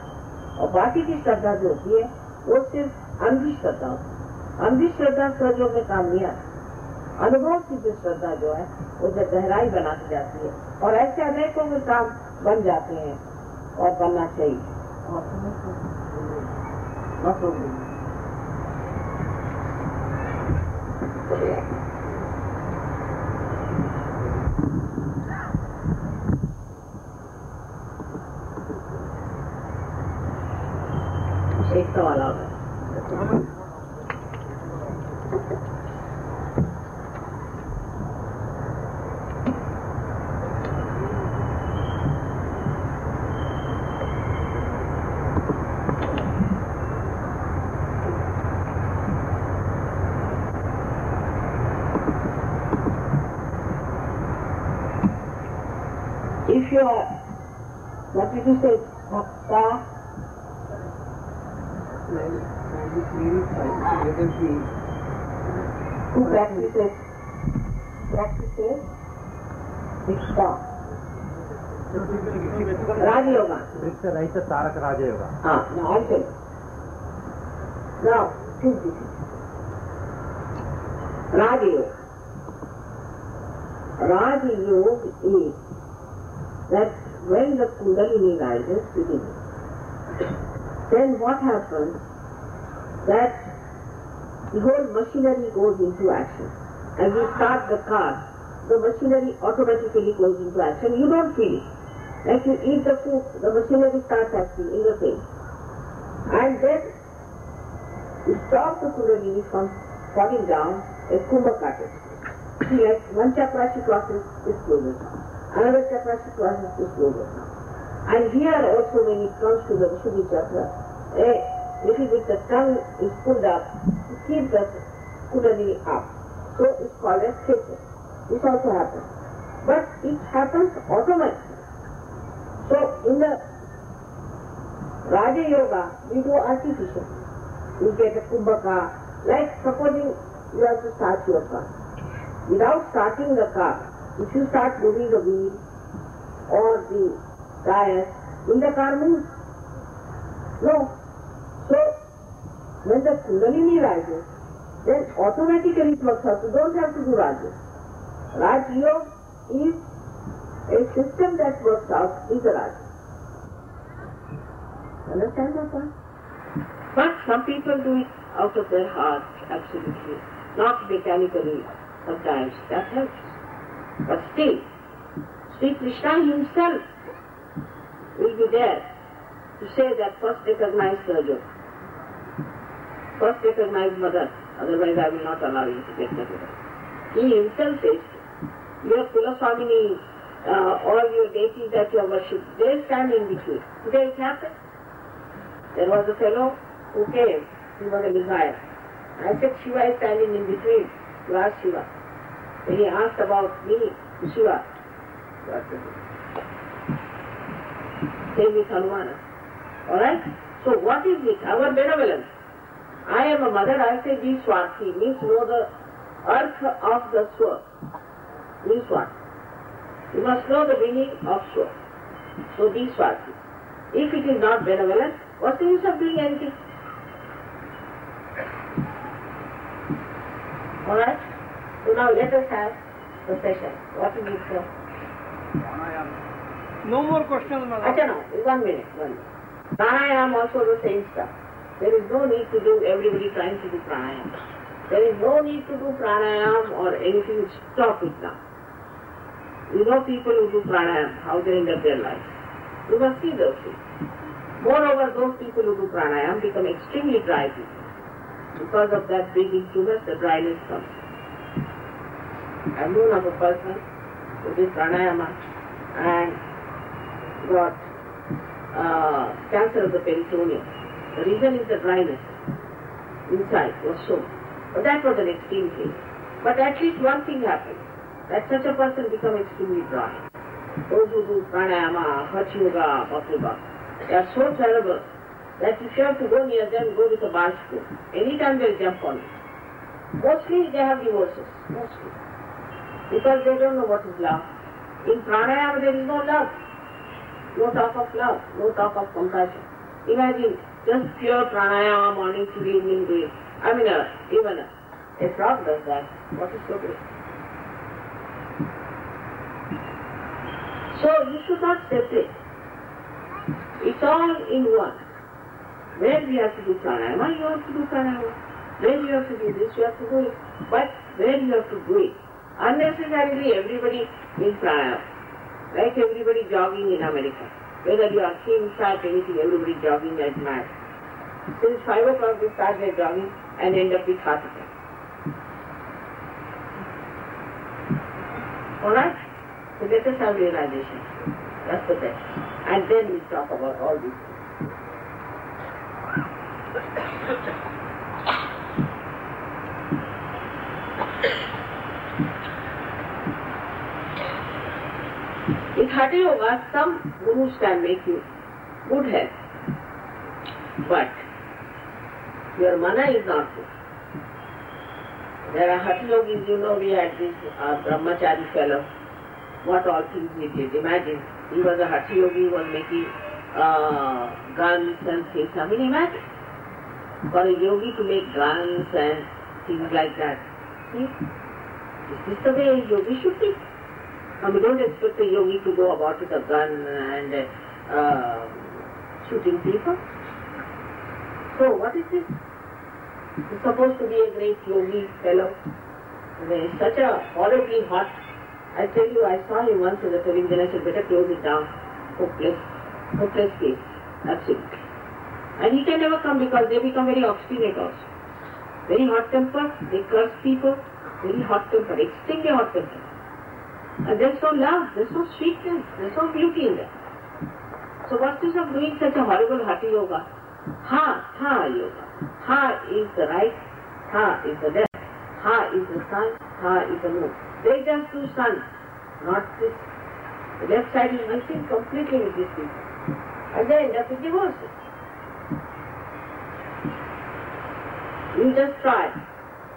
और बाकी की श्रद्धा जो होती है, वो सिर्फ़ अंधश्रद्धा होती है। अंधश्रद्धा सहयोग में काम नहीं आता। अनुभव की जो श्रद्धा जो है, वो जो गहराई बनाती जाती है, और ऐसे अनेकों में काम बन जाते हैं, और बनना चाहिए। बस हो गई एक सवाल आ गया Did you say, bhakta, who practices practices stop. Raj Yoga. वृक्ष रहित तारक राजयोग Ah, now think this is. Raj Yoga. Raj Yoga is that when the Kundalini rises within then what happens that the whole machinery goes into action. As you start the car, the machinery automatically goes into action. You don't feel it. Like you eat the food, the machinery starts acting in the same. And then you stop the Kundalini from falling down a Kumbhaka See, like she crosses is closer now. Another chakra she crosses is closer now. And here also when it comes to the Vishuddhi chakra, a little bit the tongue is pulled up to keep the Kundalini up. So it's called as sacred. This also happens. But it happens automatically. So in the Raja Yoga, we do artificial. We get a kumbhaka, like supposing you have to start your car. Without starting the car, if you start moving the wheel or the tires, will the car move? No. So, when the Kundalini rises, then automatically it works out. You don't have to do Raja. Raj Yoga is a system that works out a Raja. Understand that one? But some people do it out of their hearts, absolutely. Not mechanically, sometimes. That helps. But still, Sri Krishna himself will be there to say that first recognize Raja. First recognize mother, otherwise I will not allow you to get married. He himself says, your Kulaswamini, uh, all your deities that you have worshipped, they stand in between. Today it happened. There was a fellow who came, he was a Messiah. I said, Shiva is standing in between. You ask Shiva. When he asked about me, Shiva? Same with Hanumana. Alright? So what is it? Our benevolence. I am a mother, I say be Swarthi, means know the earth of the sword. Means what? You must know the meaning of sword. So be Swarthi. If it is not benevolent, what's the use of doing anything? Alright? So now let us have the session. What What is it, sir? No more questions, madam. Acha no, one minute, one minute. Pranayam also the same stuff. There is no need to do everybody trying to do pranayam. There is no need to do pranayam or anything. Stop it now. You know people who do pranayam, how they end up their life. You must see those things. Moreover, those people who do pranayam become extremely dry people. Because of that breathing too much, the dryness comes. Known of a person who did pranayama and got uh, cancer of the peritoneum. The reason is the dryness inside was so. But that was an extreme case. But at least one thing happened, that such a person become extremely dry. Those who do pranayama, hatha yoga, bhakti they are so terrible that if you have to go near them, go with a bicycle. Anytime they'll jump on you. Mostly they have divorces, mostly. Because they don't know what is love. In pranayama there is no love. No talk of love, no talk of compassion. Imagine just pure pranayama morning to evening doing. I mean, uh, even a, a frog does that. What is so great? So you should not separate. It's all in one. Where we have to do pranayama, you have to do pranayama. Where you have to do this, you have to do it. But where you have to do it, unnecessarily everybody in pranayama. Like everybody jogging in America. Whether you are thin, fat, anything, everybody jogging like mad. Since 5 o'clock they start their jogging and end up with heart attack. Alright? So let us have realization. That's the best. And then we talk about all these things. In Can make you good health. But your mana is not good. There are Hatha yogis, you know, we had this uh, Brahmachari fellow. What all things he did. Imagine, he was a Hatha yogi, he was making uh, guns and things. I mean, imagine. For a yogi to make guns and things like that. See? Is this the way a yogi should be? And we don't expect a yogi to go about with a gun and uh, shooting people. So what is this? He's supposed to be a great yogi fellow. He's such a horribly hot. I tell you, I saw him once in the film, then I said, better close it down. Hopeless. Hopeless case. Absolutely. And he can never come because they become very obstinate also. Very hot tempered, they curse people, very hot tempered, extremely hot tempered. And there's no love, there's no sweetness, there's no beauty in them. So what's this of doing such a horrible hatha yoga? Ha, ha yoga. Ha is the right, ha is the left, ha is the sun, ha is the moon. They just do sun, not this. The left side is missing completely with these people. And they end up with divorces. You just try.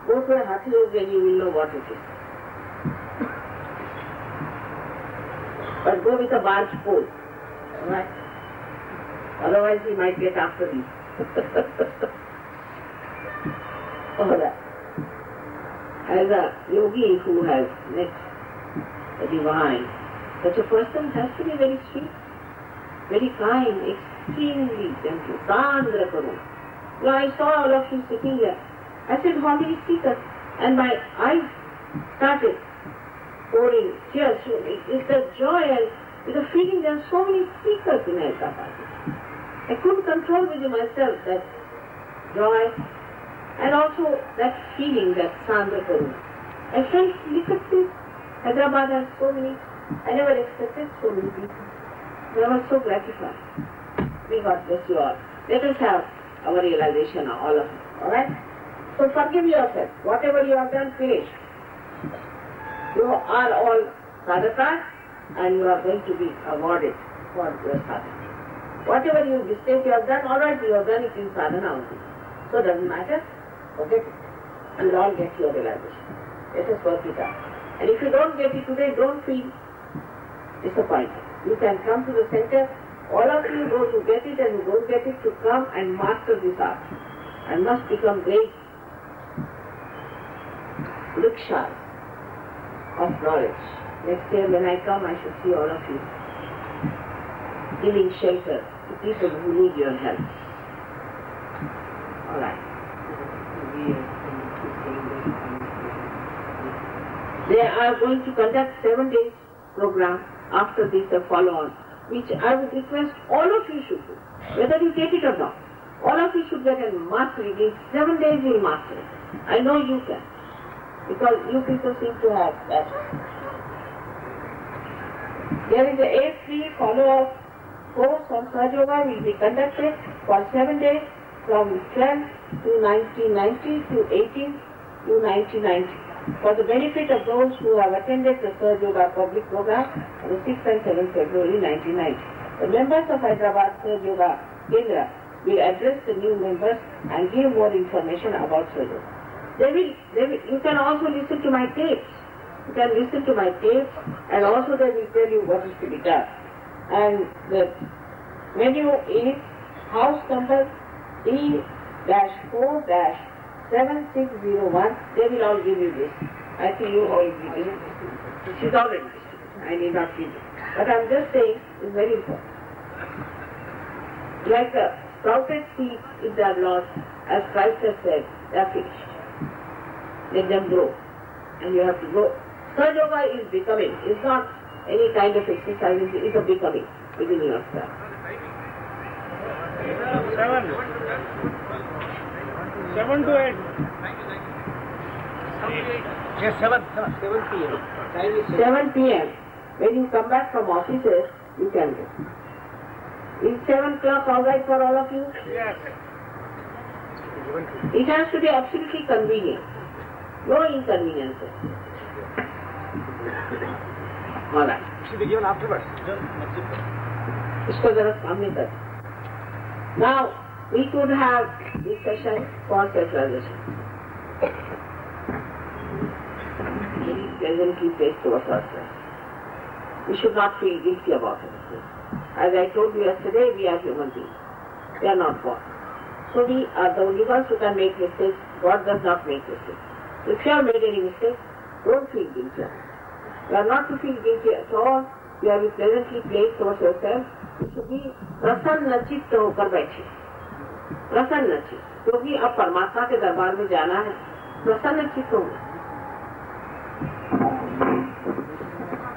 Go to a hatha yoga and you will know what it is. But go with a barge pole. Alright? Otherwise he might get after you. Alright. As a yogi who has met the divine, such a person has to be very sweet, very kind, extremely gentle. Sandra Karu. Now I saw all of you sitting here. I said, how speakers? And my eyes started tears. It's a joy and with the feeling there are so many speakers in Hyderabad. I couldn't control within myself that joy and also that feeling that Sandra Karuna. I felt, look at this, Hyderabad has so many, I never expected so many people. I was so gratified. May God bless you all. Let us have our realization, all of us. Alright? So forgive yourself. Whatever you have done, finish. You are all sadhakas and you are going to be awarded for your sadhana. Whatever you mistake you have done, alright, you have done it in sadhana only. So it doesn't matter, forget it. You will all get your realization. Let us work it out. And if you don't get it today, don't feel disappointed. You can come to the center, all of you those who get it and who don't get it to come and master this art and must become great rikshas of knowledge. Next year when I come, I should see all of you giving shelter to people who need your help. All right. They are going to conduct seven days program after this, a follow-on, which I would request all of you should do, whether you get it or not. All of you should get a mastery. In seven days you will master it. I know you can, because you people seem to have that. There is a eight-free follow-up course on Sahaja Yoga will be conducted for seven days from 12 to 1990 to 18 to 1990 for the benefit of those who have attended the Sahaja Yoga public program on the 6th and 7th February 1990. The members of Hyderabad Sahaja Yoga Kendra will address the new members and give more information about Sahaja Yoga. They will, you can also listen to my tapes. You can listen to my tapes and also they will tell you what is to be done. And the menu is house number D-4-7601. They will all give you this. I think you all give it. She's already I need not give it. But I'm just saying it's very important. Like the sprouted seeds, if they are lost, as Christ has said, they are finished. Let them grow. And you have to go. Third yoga is becoming. It's not any kind of exercise, it's a becoming within yourself. Seven. Seven to eight. Yes, seven. Seven, seven p.m. Time is 7 p.m. When you come back from offices, you can go. Is 7 o'clock all right for all of you? Yes. It has to be absolutely convenient. No inconveniences. All right. Should be given afterwards. इसको जरा सामने कर Now, we could have this session for self-realization. pleasantly placed towards ourselves. We should not feel guilty about anything. As I told you yesterday, we are human beings. We are not God. So we are the only ones who can make mistakes. God does not make mistakes. If you have made any mistake, don't feel guilty. You are not to feel guilty at all. You are pleasantly placed towards yourself. You should be प्रसन्न चित्त होकर बैठे प्रसन्न चित्त क्योंकि अब परमात्मा के दरबार में जाना है प्रसन्न चित्त हो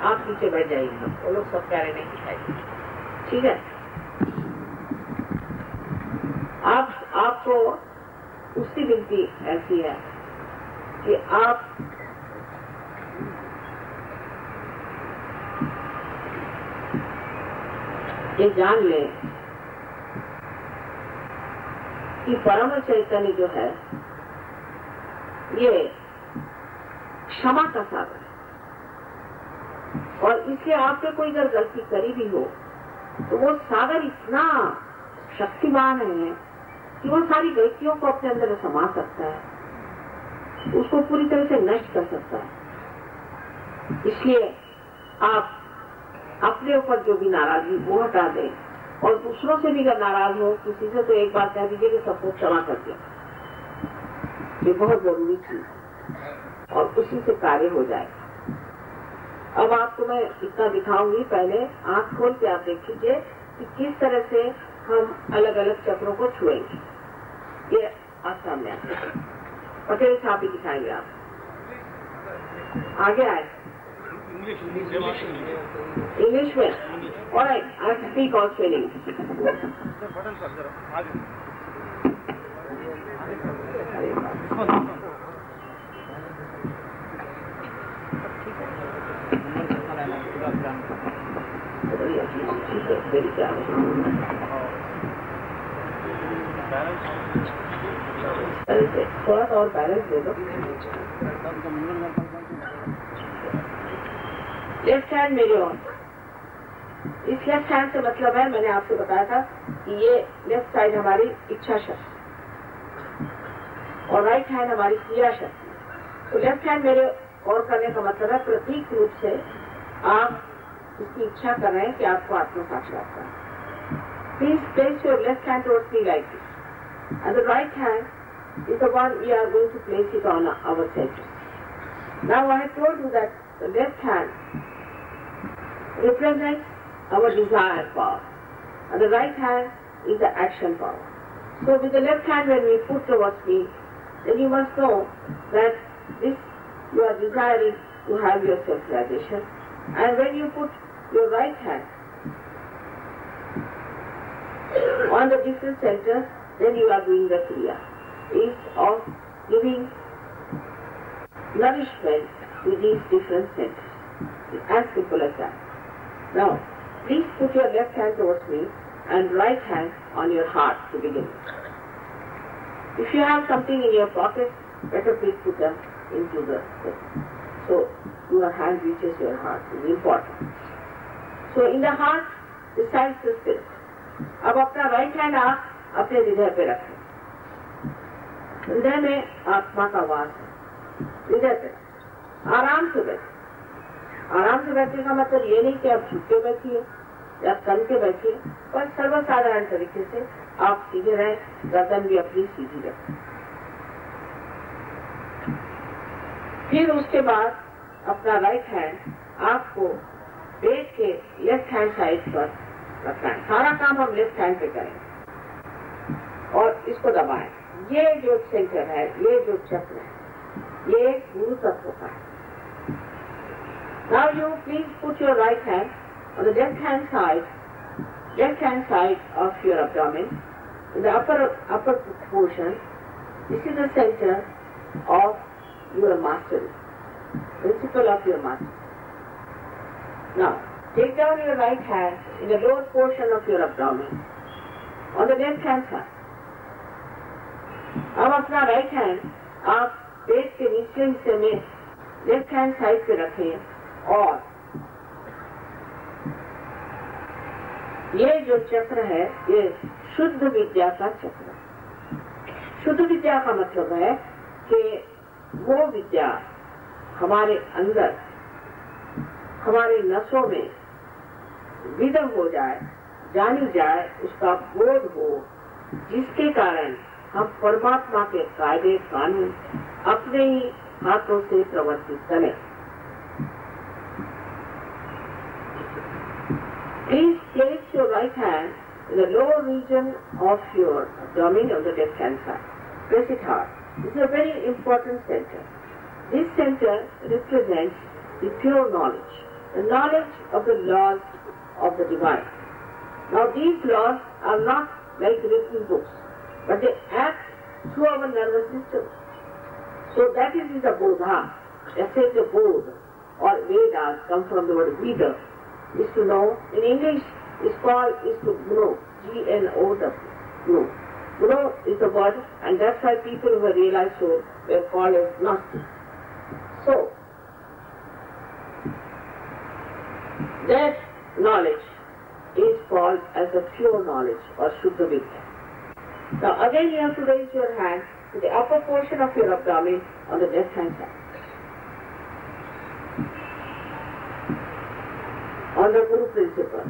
आप पीछे बैठ जाइए वो लोग सब प्यारे नहीं दिखाई ठीक है आप आपको उसकी विनती ऐसी है कि आप ये जान लें कि परम चैतन्य जो है, ये क्षमा का सागर है। और इसलिए आपने कोई अगर गलती करी भी हो तो वो सागर इतना शक्तिमान है कि वो सारी गलतियों को अपने अंदर समा सकता है। उसको पूरी तरह से नष्ट कर सकता है। इसलिए आप अपने ऊपर जो भी नाराज़गी, वो हटा दें। और दूसरों से भी अगर नाराज़ हो, किसी से तो एक बात कह दीजिए कि सबको क्षमा कर दिया। ये बहुत ज़रूरी चीज़ और उसी से कार्य हो जाएगा। अब आपको मैं इतना दिखाऊँगी। पहले आँख खोल के आप देख लीजिए कि किस तरह से हम अलग अलग चक्रों को छुएँगे। ये आज सामने आते पटेल साहब भी दिखाएँगे आप आगे आए इंग्लिश में और I speak also in English मेरी क्या थोड़ा सा और बैलेंस दे दो लेफ़्ट हैंड मेरे और इस लेफ़्ट हैंड से मतलब है, मैंने आपसे बताया था कि ये लेफ़्ट साइड हमारी इच्छा शक्ति और राइट हैंड हमारी क्रिया शक्ति। तो लेफ़्ट हैंड मेरे और करने का मतलब है, प्रतीक रूप से आप इसकी इच्छा कर रहे हैं कि आपको आत्म साक्षात्कार please place your left hand me like this. And the right hand is the one we are going to place it on our center. Now I have told you that the left hand represents our desire power and the right hand is the action power. So with the left hand when we put towards me, then you must know that this you are desiring to have your self-realization and when you put your right hand on the different center, then you are doing the kriya Is of giving nourishment to these different centers. It's as simple as that. Now, please put your left hand towards me and right hand on your heart to begin with. If you have something in your pocket, better please put them into the so your hand reaches your heart. It's important. So in the heart resides the spirit. अब अपना right hand आप अपने हृदय पे रखें हृदय में आत्मा का वास है। हृदय आराम से बैठे। आराम से बैठने का मतलब ये नहीं कि आप झुके बैठिए, या कल के बैठिए, पर सर्वसाधारण तरीके से आप सीधे रहें, गर्दन भी अपनी सीधी रखें। फिर उसके बाद अपना राइट हैंड आपको पेट के लेफ़्ट हैंड साइड पर रखना है। सारा काम हम लेफ़्ट हैंड पे करें और इसको दबाएँ। ये जो सेंटर है ये जो चक्र है ये गुरु तत्व का है now you please put your right hand on the left hand side, left hand side of your abdomen, in the upper upper portion, this is the center of your mastery, principle of your mastery. Now, take down your right hand in the lower portion of your abdomen, on the left hand side. अब अपना right hand आप पेट के निचले हिस्से में left hand side पे रखें और ये जो चक्र है, ये शुद्ध विद्या का चक्र। शुद्ध विद्या का मतलब है कि वो विद्या हमारे अंदर, हमारे नसों में विदम हो जाए, जानी जाए, उसका बोध हो, जिसके कारण हम परमात्मा के कायदे कानून अपने ही हाथों से प्रवर्तित करें Please place your right hand in the lower region of your abdomen on the left hand side. Press it hard. This is a very important center. This center represents the pure knowledge, the knowledge of the laws of the divine. Now these laws are not like written books, but they act through our nervous system. So that is the Bodha. As the Bodh or Vedas come from the word Veda, is to know. In English, is called is to know. G-N-O-W. Know. Know is the word, and that's why people who were realized so were called as Gnostic. So, that knowledge is called as the pure knowledge or Shuddha Vidya. Now again you have to raise your hand to the upper portion of your abdomen on the left hand side. On the Guru principle.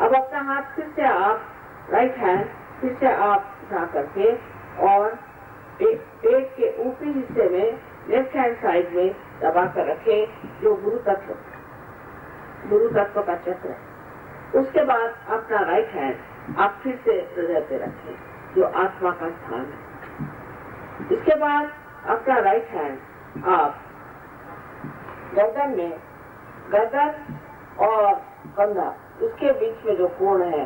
अब अपना हाथ फिर से आप right hand फिर से आप उठा करके और पेट के ऊपरी हिस्से में लेफ़्ट हैंड साइड में दबा कर रखे जो गुरु तत्व गुरु तत्व का चक्र है उसके बाद अपना राइट हैंड आप फिर से हृदय पे रखें जो आत्मा का स्थान है इसके बाद अपना राइट हैंड आप गर्दन में गर्दन और कंधा उसके बीच में जो कोण है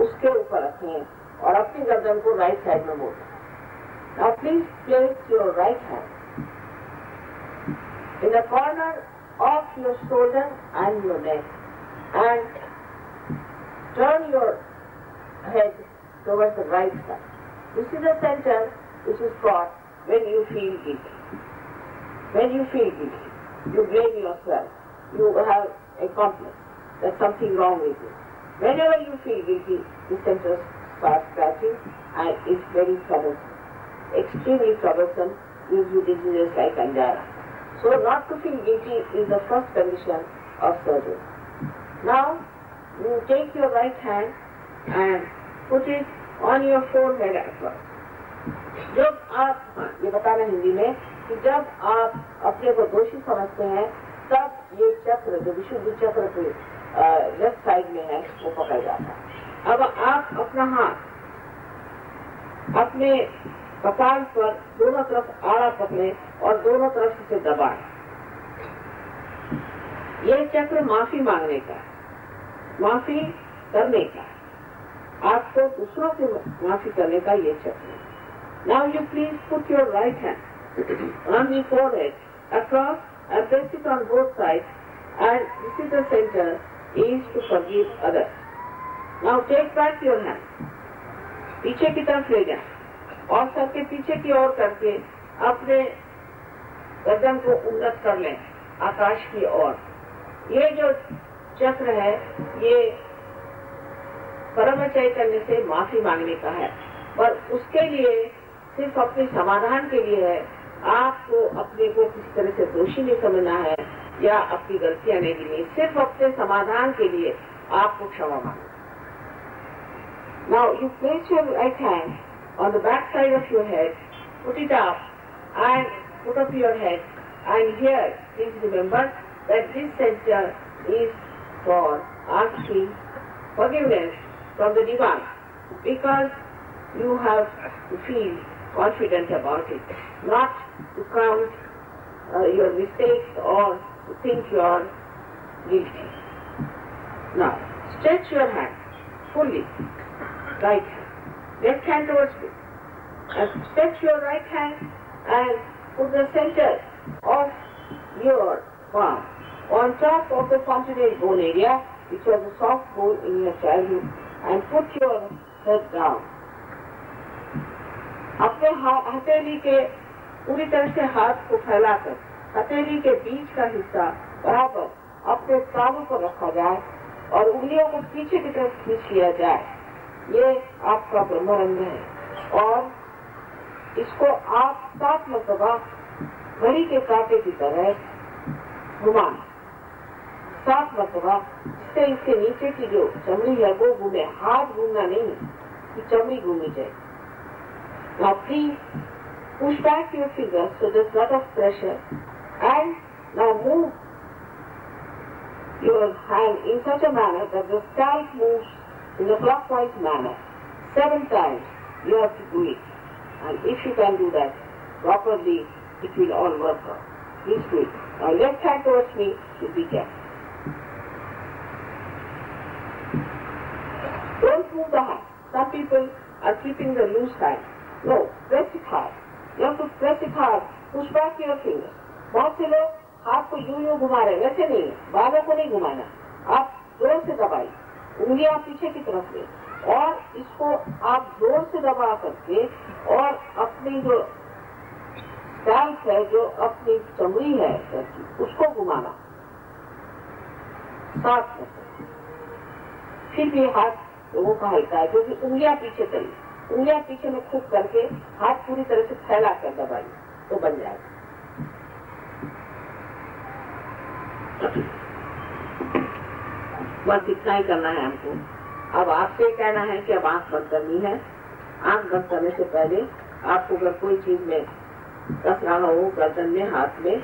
उसके ऊपर रखें और अपनी गर्दन को राइट साइड में मोड़ें Now please place your right hand in the corner of your shoulder and your neck and turn your head towards the right side. This is the center which is called when you feel guilty. When you feel guilty, you blame yourself. You have a complex. There's something wrong with you. Whenever you feel guilty, the center starts scratching and it's very troublesome. Extremely troublesome, gives you diseases like angina. So not to feel guilty is the first condition of surgery. Now, you take your right hand and put it on your forehead at first. जब आप हाँ, ये बताना हिंदी में कि जब आप अपने को दोषी समझते हैं तब ये चक्र जो विशुद्ध चक्र के लेफ़्ट साइड में है वो पकड़ जाता है। अब आप अपना हाथ अपने कपाल पर दोनों तरफ़ आड़ा पकड़े और दोनों तरफ़ से दबाए। ये चक्र माफ़ी मांगने का माफ़ी करने का आपको दूसरों से माफ़ी करने का ये चक्र है now you please put your right hand on the forehead across and press it on both sides and this is the center is to forgive others. Now take back your. पीछे की तरफ़ ले जाए और सर के पीछे की ओर करके अपने गर्दन को उन्नत कर लें, आकाश की ओर ये जो चक्र है, ये परम चैतन्य से माफ़ी मांगने का है। और उसके लिए सिर्फ़ अपने समाधान के लिए है। आपको अपने को किस तरह से दोषी नहीं समझना है या आपकी गलतियाँ नहीं गिनी सिर्फ़ अपने समाधान के लिए आपको क्षमा मांगना you place your right hand on the back side of your head put it up and put up your head and here please remember that this centre is for asking forgiveness. From the divine because you have to feel confident about it, not to count uh, your mistakes or to think you are guilty. Now, stretch your hand fully, right hand, left hand towards me. And stretch your right hand and put the center of your palm on top of the fontanel bone area, which was a soft bone in your childhood, and put your head down. अपने हथेली के पूरी तरह से हाथ को फैलाकर, हथेली के बीच का हिस्सा बराबर अपने काबू पर रखा जाए और उंगलियों को पीछे की तरफ़ खींच लिया जाए। ये आपका ब्रह्मरंग है। और इसको आप सात मरतबा घड़ी के कांटे की तरह घुमाना सात मरतबा जिससे इसके नीचे की जो चमड़ी है वो घूमे हाथ घूमना नहीं कि चमड़ी घूमी जाए Now please push back your fingers so there's lot of pressure and now move your hand in such a manner that the scalp moves in a clockwise manner. Seven times you have to do it. And if you can do that properly, it will all work out. Please do it. Now left hand towards me, you be careful. Don't move the hand. Some people are keeping the loose hand. No, press it hard. You have to press it hard. Push back your fingers. बहुत से लोग हाथ को यूँ यूँ घुमा रहे वैसे नहीं बालों को नहीं घुमाना आप ज़ोर से दबाइए उंगलियाँ पीछे की तरफ़ ले और इसको आप ज़ोर से दबा करके और अपनी जो स्कैल्प है जो अपनी चमड़ी है उसको घुमाना साथ में फिर भी हाथ लोगों का हल्का है क्योंकि उंगलियाँ पीछे चली उंगलियाँ पीछे में खूब करके हाथ पूरी तरह से फैला कर दबाई तो बन जाएगा बस इतना ही करना है हमको। अब आपसे कहना है कि अब आँख बंद करनी है। आँख बंद करने से पहले आपको अगर कोई चीज़ में कस रहा हो, गर्दन में, हाथ में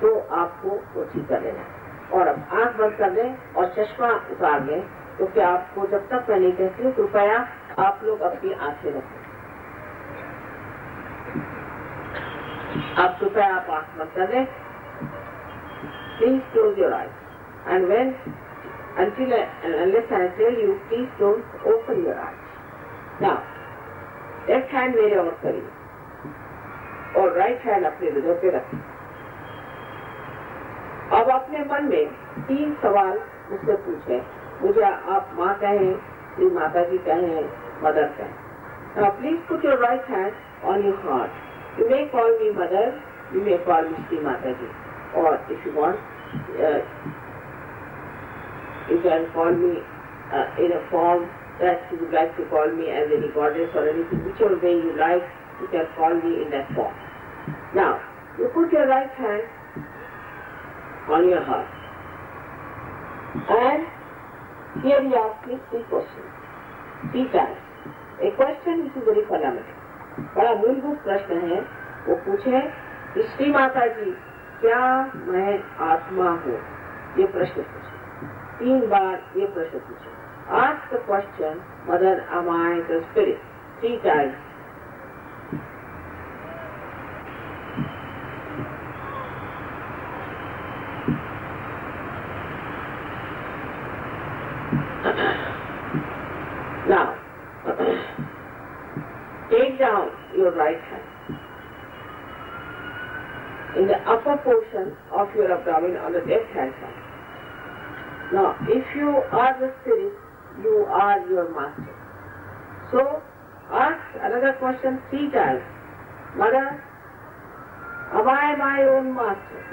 तो आपको वो ठीक कर लेना और अब आँख बंद कर लें और चश्मा उतार लें तो क्या आपको जब तक मैं नहीं कहती हूँ कृपया आप लोग अपनी आँखें रखें। आप कृपया आप आँख बंद कर please close your eyes. And when, until and unless I tell you, please don't open your eyes. Now, left hand मेरे और करिए और राइट हैंड अपने हृदय पे रखिए अब अपने मन में तीन सवाल मुझसे पूछे। मुझे आप माँ कहें श्री माता जी कहें मदर कहें Now please put your right hand on your heart. You may call me mother, you may call me Sri Mataji. Or if you want, uh, you can call me uh, in a form that you would like to call me as any goddess or anything, whichever way you like, you can call me in that form. Now, you put your right hand on your heart. And Here we ask you three questions. Three times. A question which is very fundamental. बड़ा मूलभूत प्रश्न है वो पूछे श्री माता जी क्या मैं आत्मा हूँ ये प्रश्न पूछे तीन बार ये प्रश्न पूछे ask question mother am I spirit three times right hand. In the upper portion of your abdomen on the left hand side. Now, if you are the spirit, you are your master. So, ask another question three times. Mother, am I my own master?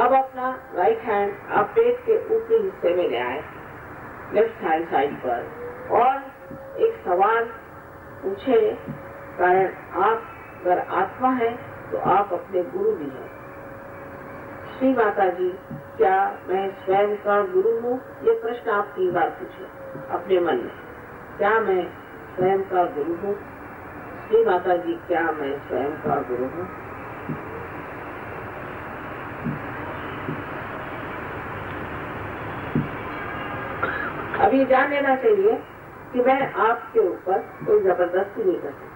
अब अपना right hand आप पेट के ऊपरी हिस्से में ले आए left hand side पर और एक सवाल पूछे कारण आप अगर आत्मा है तो आप अपने गुरु भी हैं। श्री माता जी क्या मैं स्वयं का गुरु हूँ? ये प्रश्न आप तीन बार पूछे, अपने मन में। क्या मैं स्वयं का गुरु हूँ? श्री माता जी क्या मैं स्वयं का गुरु हूँ? अभी जान लेना चाहिए कि मैं आपके ऊपर कोई ज़बरदस्ती नहीं कर सकती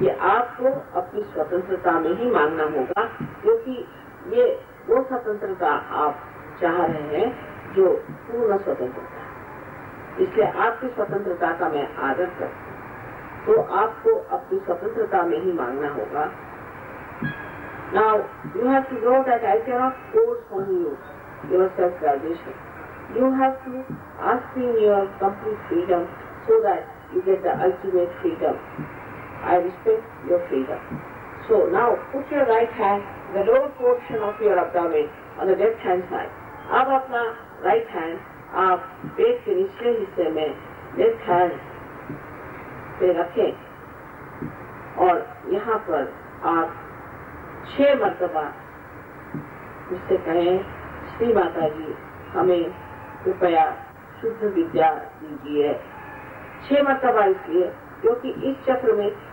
ये आपको अपनी स्वतंत्रता में ही मानना होगा, क्योंकि ये वो स्वतंत्रता आप चाह रहे हैं जो पूर्ण स्वतंत्रता इसलिए आपकी स्वतंत्रता का मैं आदर करता तो आपको अपनी स्वतंत्रता में ही मांगना होगा। Now you have to know that I can not force on you your self graduation you have to ask in your complete freedom so that you get the ultimate freedom I respect your freedom. So now put your right hand the lower portion of your abdomen on the left hand side. अब अपना right hand आप पेट के निचले हिस्से में left hand पे रखें और यहाँ पर आप छह मरतबा उससे कहें श्री माता जी हमें कृपया शुद्ध विद्या दीजिए छह मरतबा इसलिए क्योंकि इस चक्र में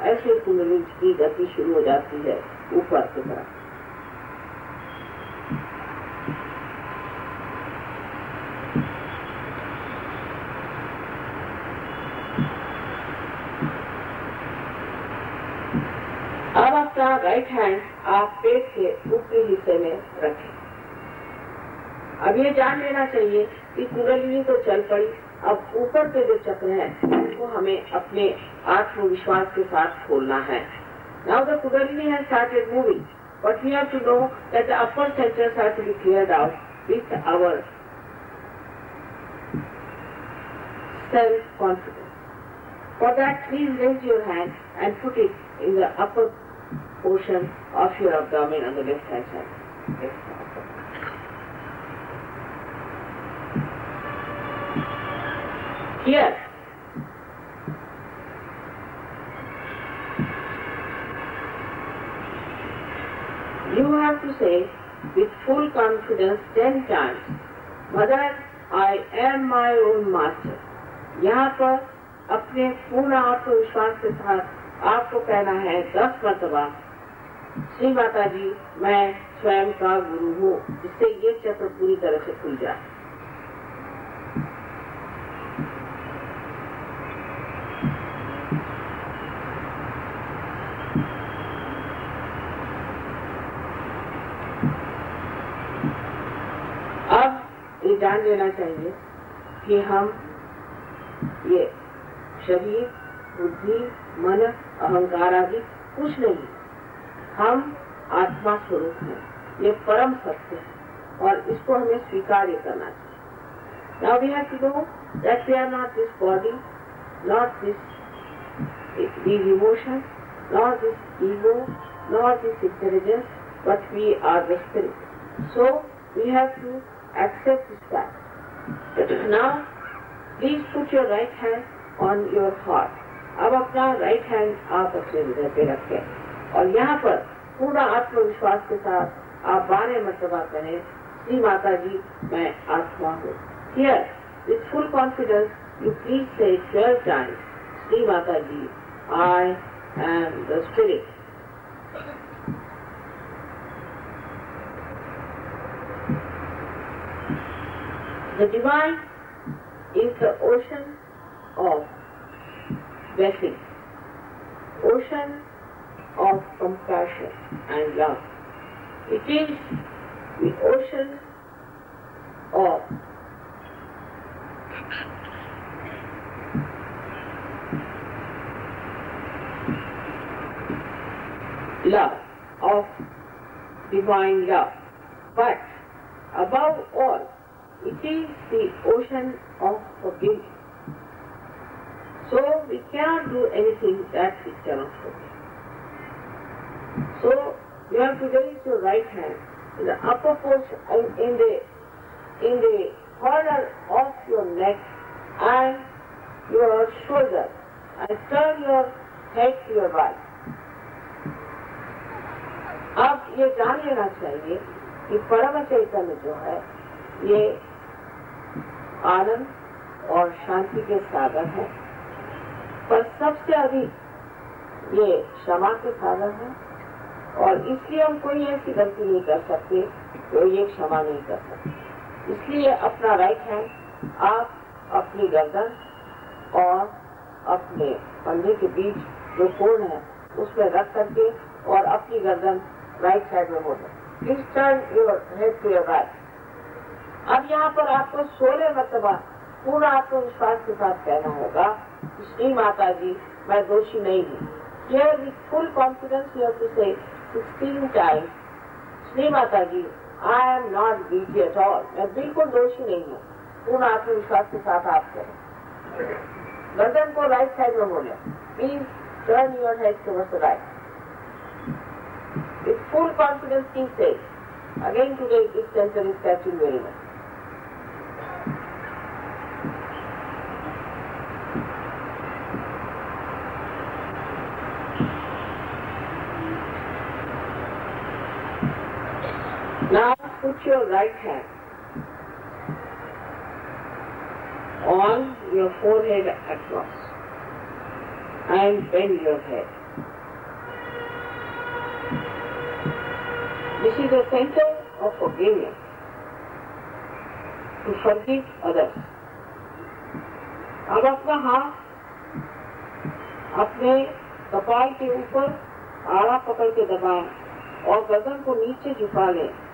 ऐसे कुंडली की गति शुरू हो जाती है, ऊपर की तरफ़। अब अपना राइट हैंड आप पेट के ऊपरी हिस्से में रखें। अब ये जान लेना चाहिए कि कुंडलिनी तो चल पड़ी। अब ऊपर के जो चक्र है उनको हमें अपने आत्मविश्वास के साथ खोलना है। नाउ द कुदरनी है started moving but we have to know that upper centre has to be clear out with our self confidence for that please raise your hand and put it in the upper portion of your abdomen on the left hand side Yes. You have to say with full confidence ten times, Mother, I am my own master. यहाँ पर अपने पूर्ण आत्मविश्वास के साथ आपको कहना है दस मतबा श्री माता जी मैं स्वयं का गुरु हूँ जिससे ये चक्र पूरी तरह से खुल जाए जान लेना चाहिए कि हम ये शरीर, बुद्धि, मन, अहंकार आदि कुछ नहीं, हम आत्मा स्वरूप है, ये परम सत्य है और इसको हमें स्वीकार करना चाहिए। Not this body not this not this not this intelligence we are so we have accept this fact. Now please put your right hand on your heart अब अपना राइट हैंड आप अपने हृदय पे रखें। और यहाँ पर पूरा आत्मविश्वास के साथ आप बारह मरतबा करें, श्री माता जी मैं आत्मा हूँ। Here with full confidence you please say twelve times Shri Mata ji I am the spirit The divine is the ocean of blessing, ocean of compassion and love. It is the ocean of love, of divine love. But above all, it is the ocean of forgiveness. So we cannot do anything that we cannot forgive. So you have to raise your right hand in the upper portion, in, in the in the corner of your neck and your shoulder, and turn your head to your right. अब ये जान लेना चाहिए कि परम चैतन्य जो है ये आनंद और शांति के साधन है। पर सबसे अधिक ये क्षमा के साधन है और इसलिए हम कोई ऐसी गलती नहीं कर सकते तो ये क्षमा नहीं कर सकते। इसलिए अपना राइट हैंड आप अपनी गर्दन और अपने कंधे के बीच जो कोण है, उसमें रख करके और अपनी गर्दन राइट साइड में मोड़ please turn your head to your right अब यहाँ पर आपको सोलह मरतबा पूरा आत्मविश्वास के साथ कहना होगा कि श्री माता जी मैं दोषी नहीं हूँ। Here with full confidence you have to say 16 times, Sri Mata ji, I am not guilty at all मैं बिल्कुल दोषी नहीं हूँ। पूर्ण आत्मविश्वास के साथ आप करें। गर्दन को राइट साइड में बोले। Please turn your head towards the right With full confidence, he says, again today this center is catching very much. Now put your right hand on your forehead across and bend your head. This is the center of forgiveness. To forgive others. अब अपना हाथ अपने कपाल के ऊपर आड़ा पकड़ के दबाएँ और गर्दन को नीचे झुका लें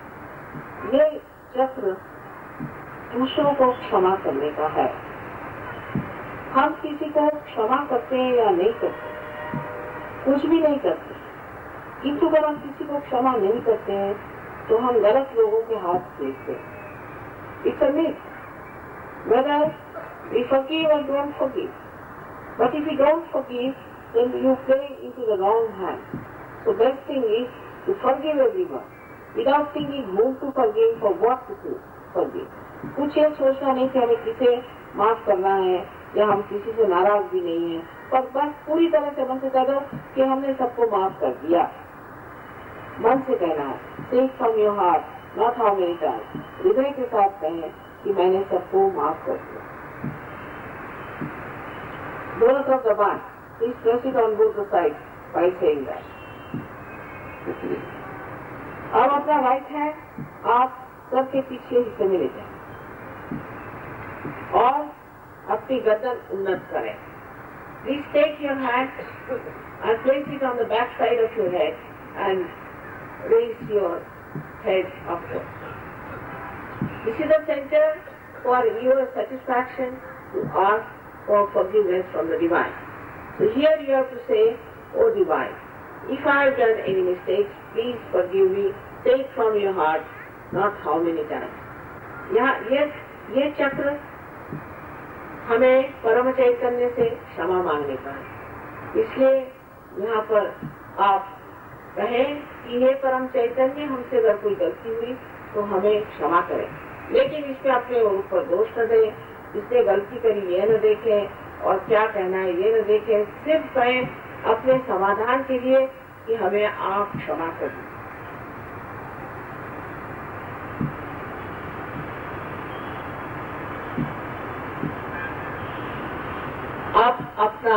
ये चक्र दूसरों को क्षमा करने का है। हम किसी को क्षमा करते हैं या नहीं करते, कुछ भी नहीं करते, किंतु अगर हम किसी को क्षमा नहीं करते हैं तो हम गलत लोगों के हाथ देखते हैं। But if you don't forgive then you play into the wrong hand so best thing is to forgive everyone without thinking whom to forgive for what to forgive. कुछ ये सोचना नहीं कि हमें किसे माफ़ करना है या हम किसी से नाराज़ भी नहीं है। पर बस पूरी तरह से मन से कह दो कि हमने सबको माफ़ कर दिया। मन से कहना है say from your heart not how many time हृदय के साथ कहें कि मैंने सबको माफ़ कर दिया। दोनों तरफ़ दबाएँ please press it on both the side by saying that अब अपना राइट हैंड आप सर के पीछे हिस्से में ले जाए और अपनी गर्दन उन्नत करें please take your hand and place it on the back side of your head and raise your head upward. This is the center for your satisfaction to ask for forgiveness from the Divine. So here you have to say, O Divine, if I have done any mistakes, Forgive me. Say it from your heart, not how many times. यहाँ ये ये चक्र हमें परम चैतन्य से क्षमा मांगने का है इसलिए यहाँ पर आप कहें कि हे परम चैतन्य हमसे अगर कोई गलती हुई तो हमें क्षमा करें लेकिन इसमें अपने ऊपर दोष न दें इसने गलती करी ये न देखें और क्या कहना है ये न देखें सिर्फ़ कहें अपने समाधान के लिए कि हमें आप क्षमा कर। दें आप अपना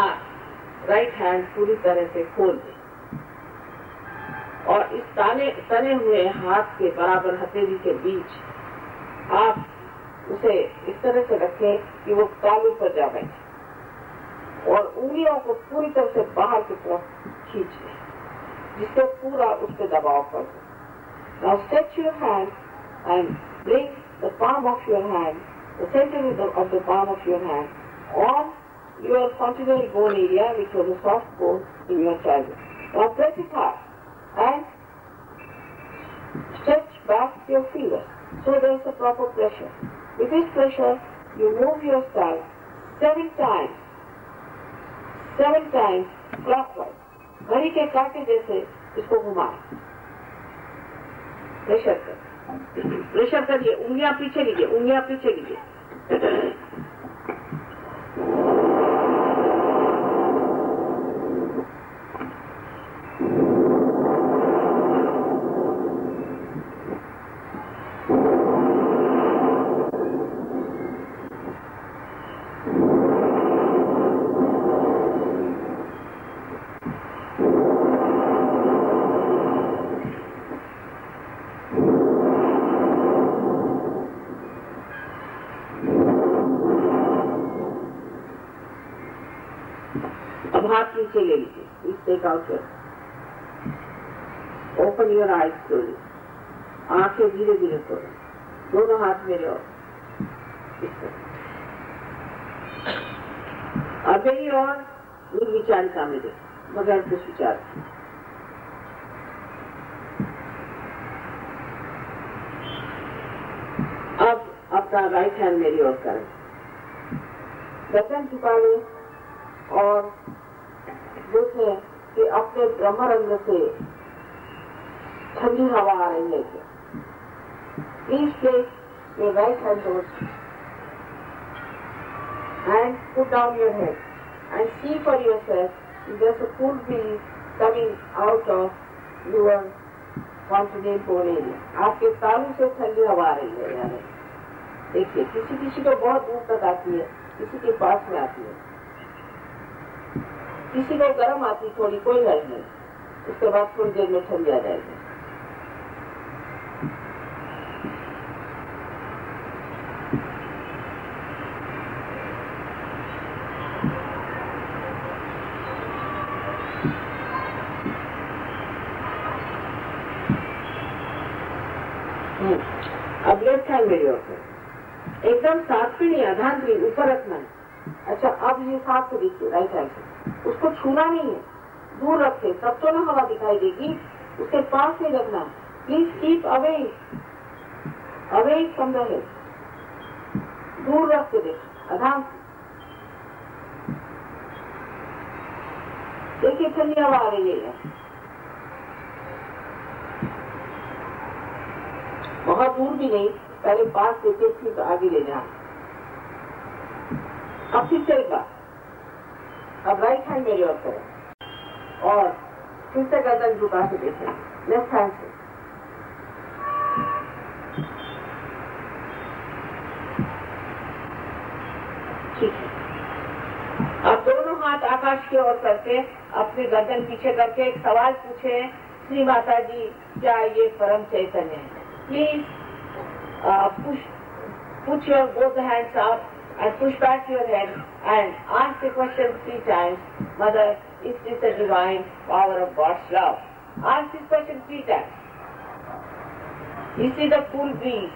राइट हैंड पूरी तरह से खोल दें। और इस ताने, तने हुए हाथ के बराबर हथेली के बीच आप उसे इस तरह से रखें कि वो तालू पर जा बैठे और उंगलियों को पूरी तरह से बाहर की तरफ़ खींच लें। जिससे पूरा उस पर दबाव पड़ जाए Now stretch your hand and bring the palm of your hand, the center of the, of the palm of your hand on your continental bone area, which was a soft bone in your childhood. Now press it hard and stretch back your fingers so there is a proper pressure. With this pressure, you move yourself seven times, seven times clockwise. घड़ी के काटे जैसे इसको घुमा। Pressure कर pressure करिए उंगलियाँ पीछे लीजिए, उंगलियाँ पीछे लीजिए अब हाथ नीचे ले लीजिए please take out your open your eyes slowly आँखें धीरे धीरे खोलें दोनों हाथ मेरे और इस तरह अब मेरी और निर्विचारिता में दे बगैर कुछ विचार के। अपना राइट हैंड मेरी ओर करें वचन चुका ले और देखें कि अपने ब्रह्मरंग से ठंडी हवा आ रही है। Right hand and put down your head and see for your self full be coming out of your confident होने आपके तालू से ठंडी हवा आ रही है यार। देखिए किसी किसी को बहुत दूर तक आती है। किसी के पास में आती है। किसी को गर्म आती थोड़ी, कोई हर्ज नहीं। उसके बाद थोड़ी देर में ठंडी आ जाएगी हम्म, अब लेफ़्ट हैंड मेरी ओर से एकदम साथ में नहीं आधार भी ऊपर रखना है अच्छा साथ से देखिए राइट हैंड से। उसको छूना नहीं है। दूर रखे। सब तो ना हवा दिखाई देगी। उसके पास नहीं रखना। Please keep away away from the head दूर रख के देख। आधार से। देखिए, ठंडी हवा आ रही है बहुत दूर भी नहीं। पहले पास देते फिर आगे ले जाए। अब फिर से अब राइट हैंड मेरी ओर करें। और फिर से गर्दन झुका के देखें। लेफ़्ट हैंड से। अब दोनों हाथ आकाश की ओर करके अपने गर्दन पीछे करके एक सवाल पूछे श्री माता जी क्या ये परम चैतन्य है? Uh, push put your both hands up and push back your head. And ask the question three times. Mother, is this the divine power of God's love? Ask this question three times. You see the full breeze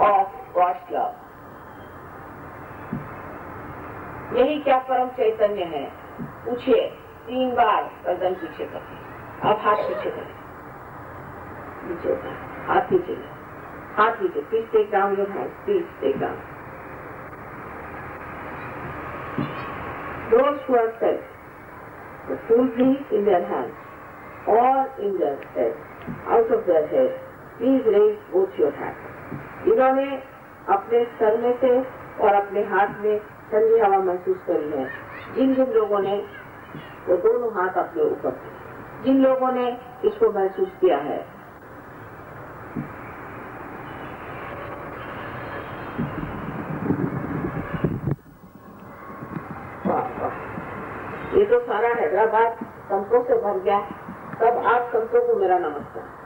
of God's love. यही क्या परम चैतन्य है पूछिए तीन बार गर्दन पीछे करके अब हाथ पीछे करें नीचे हाथ नीचे हाथ नीचे please take down your hand please take down Those who are felt the breeze in their hands or in their head, out of their head, please raise both your hands. इन्होंने अपने सर में से और अपने हाथ में ठंडी हवा महसूस करी है जिन जिन लोगों ने वो दोनों हाथ अपने ऊपर जिन लोगों ने इसको महसूस किया है ये तो सारा हैदराबाद संतों से भर गया तब आप संतों को मेरा नमस्कार।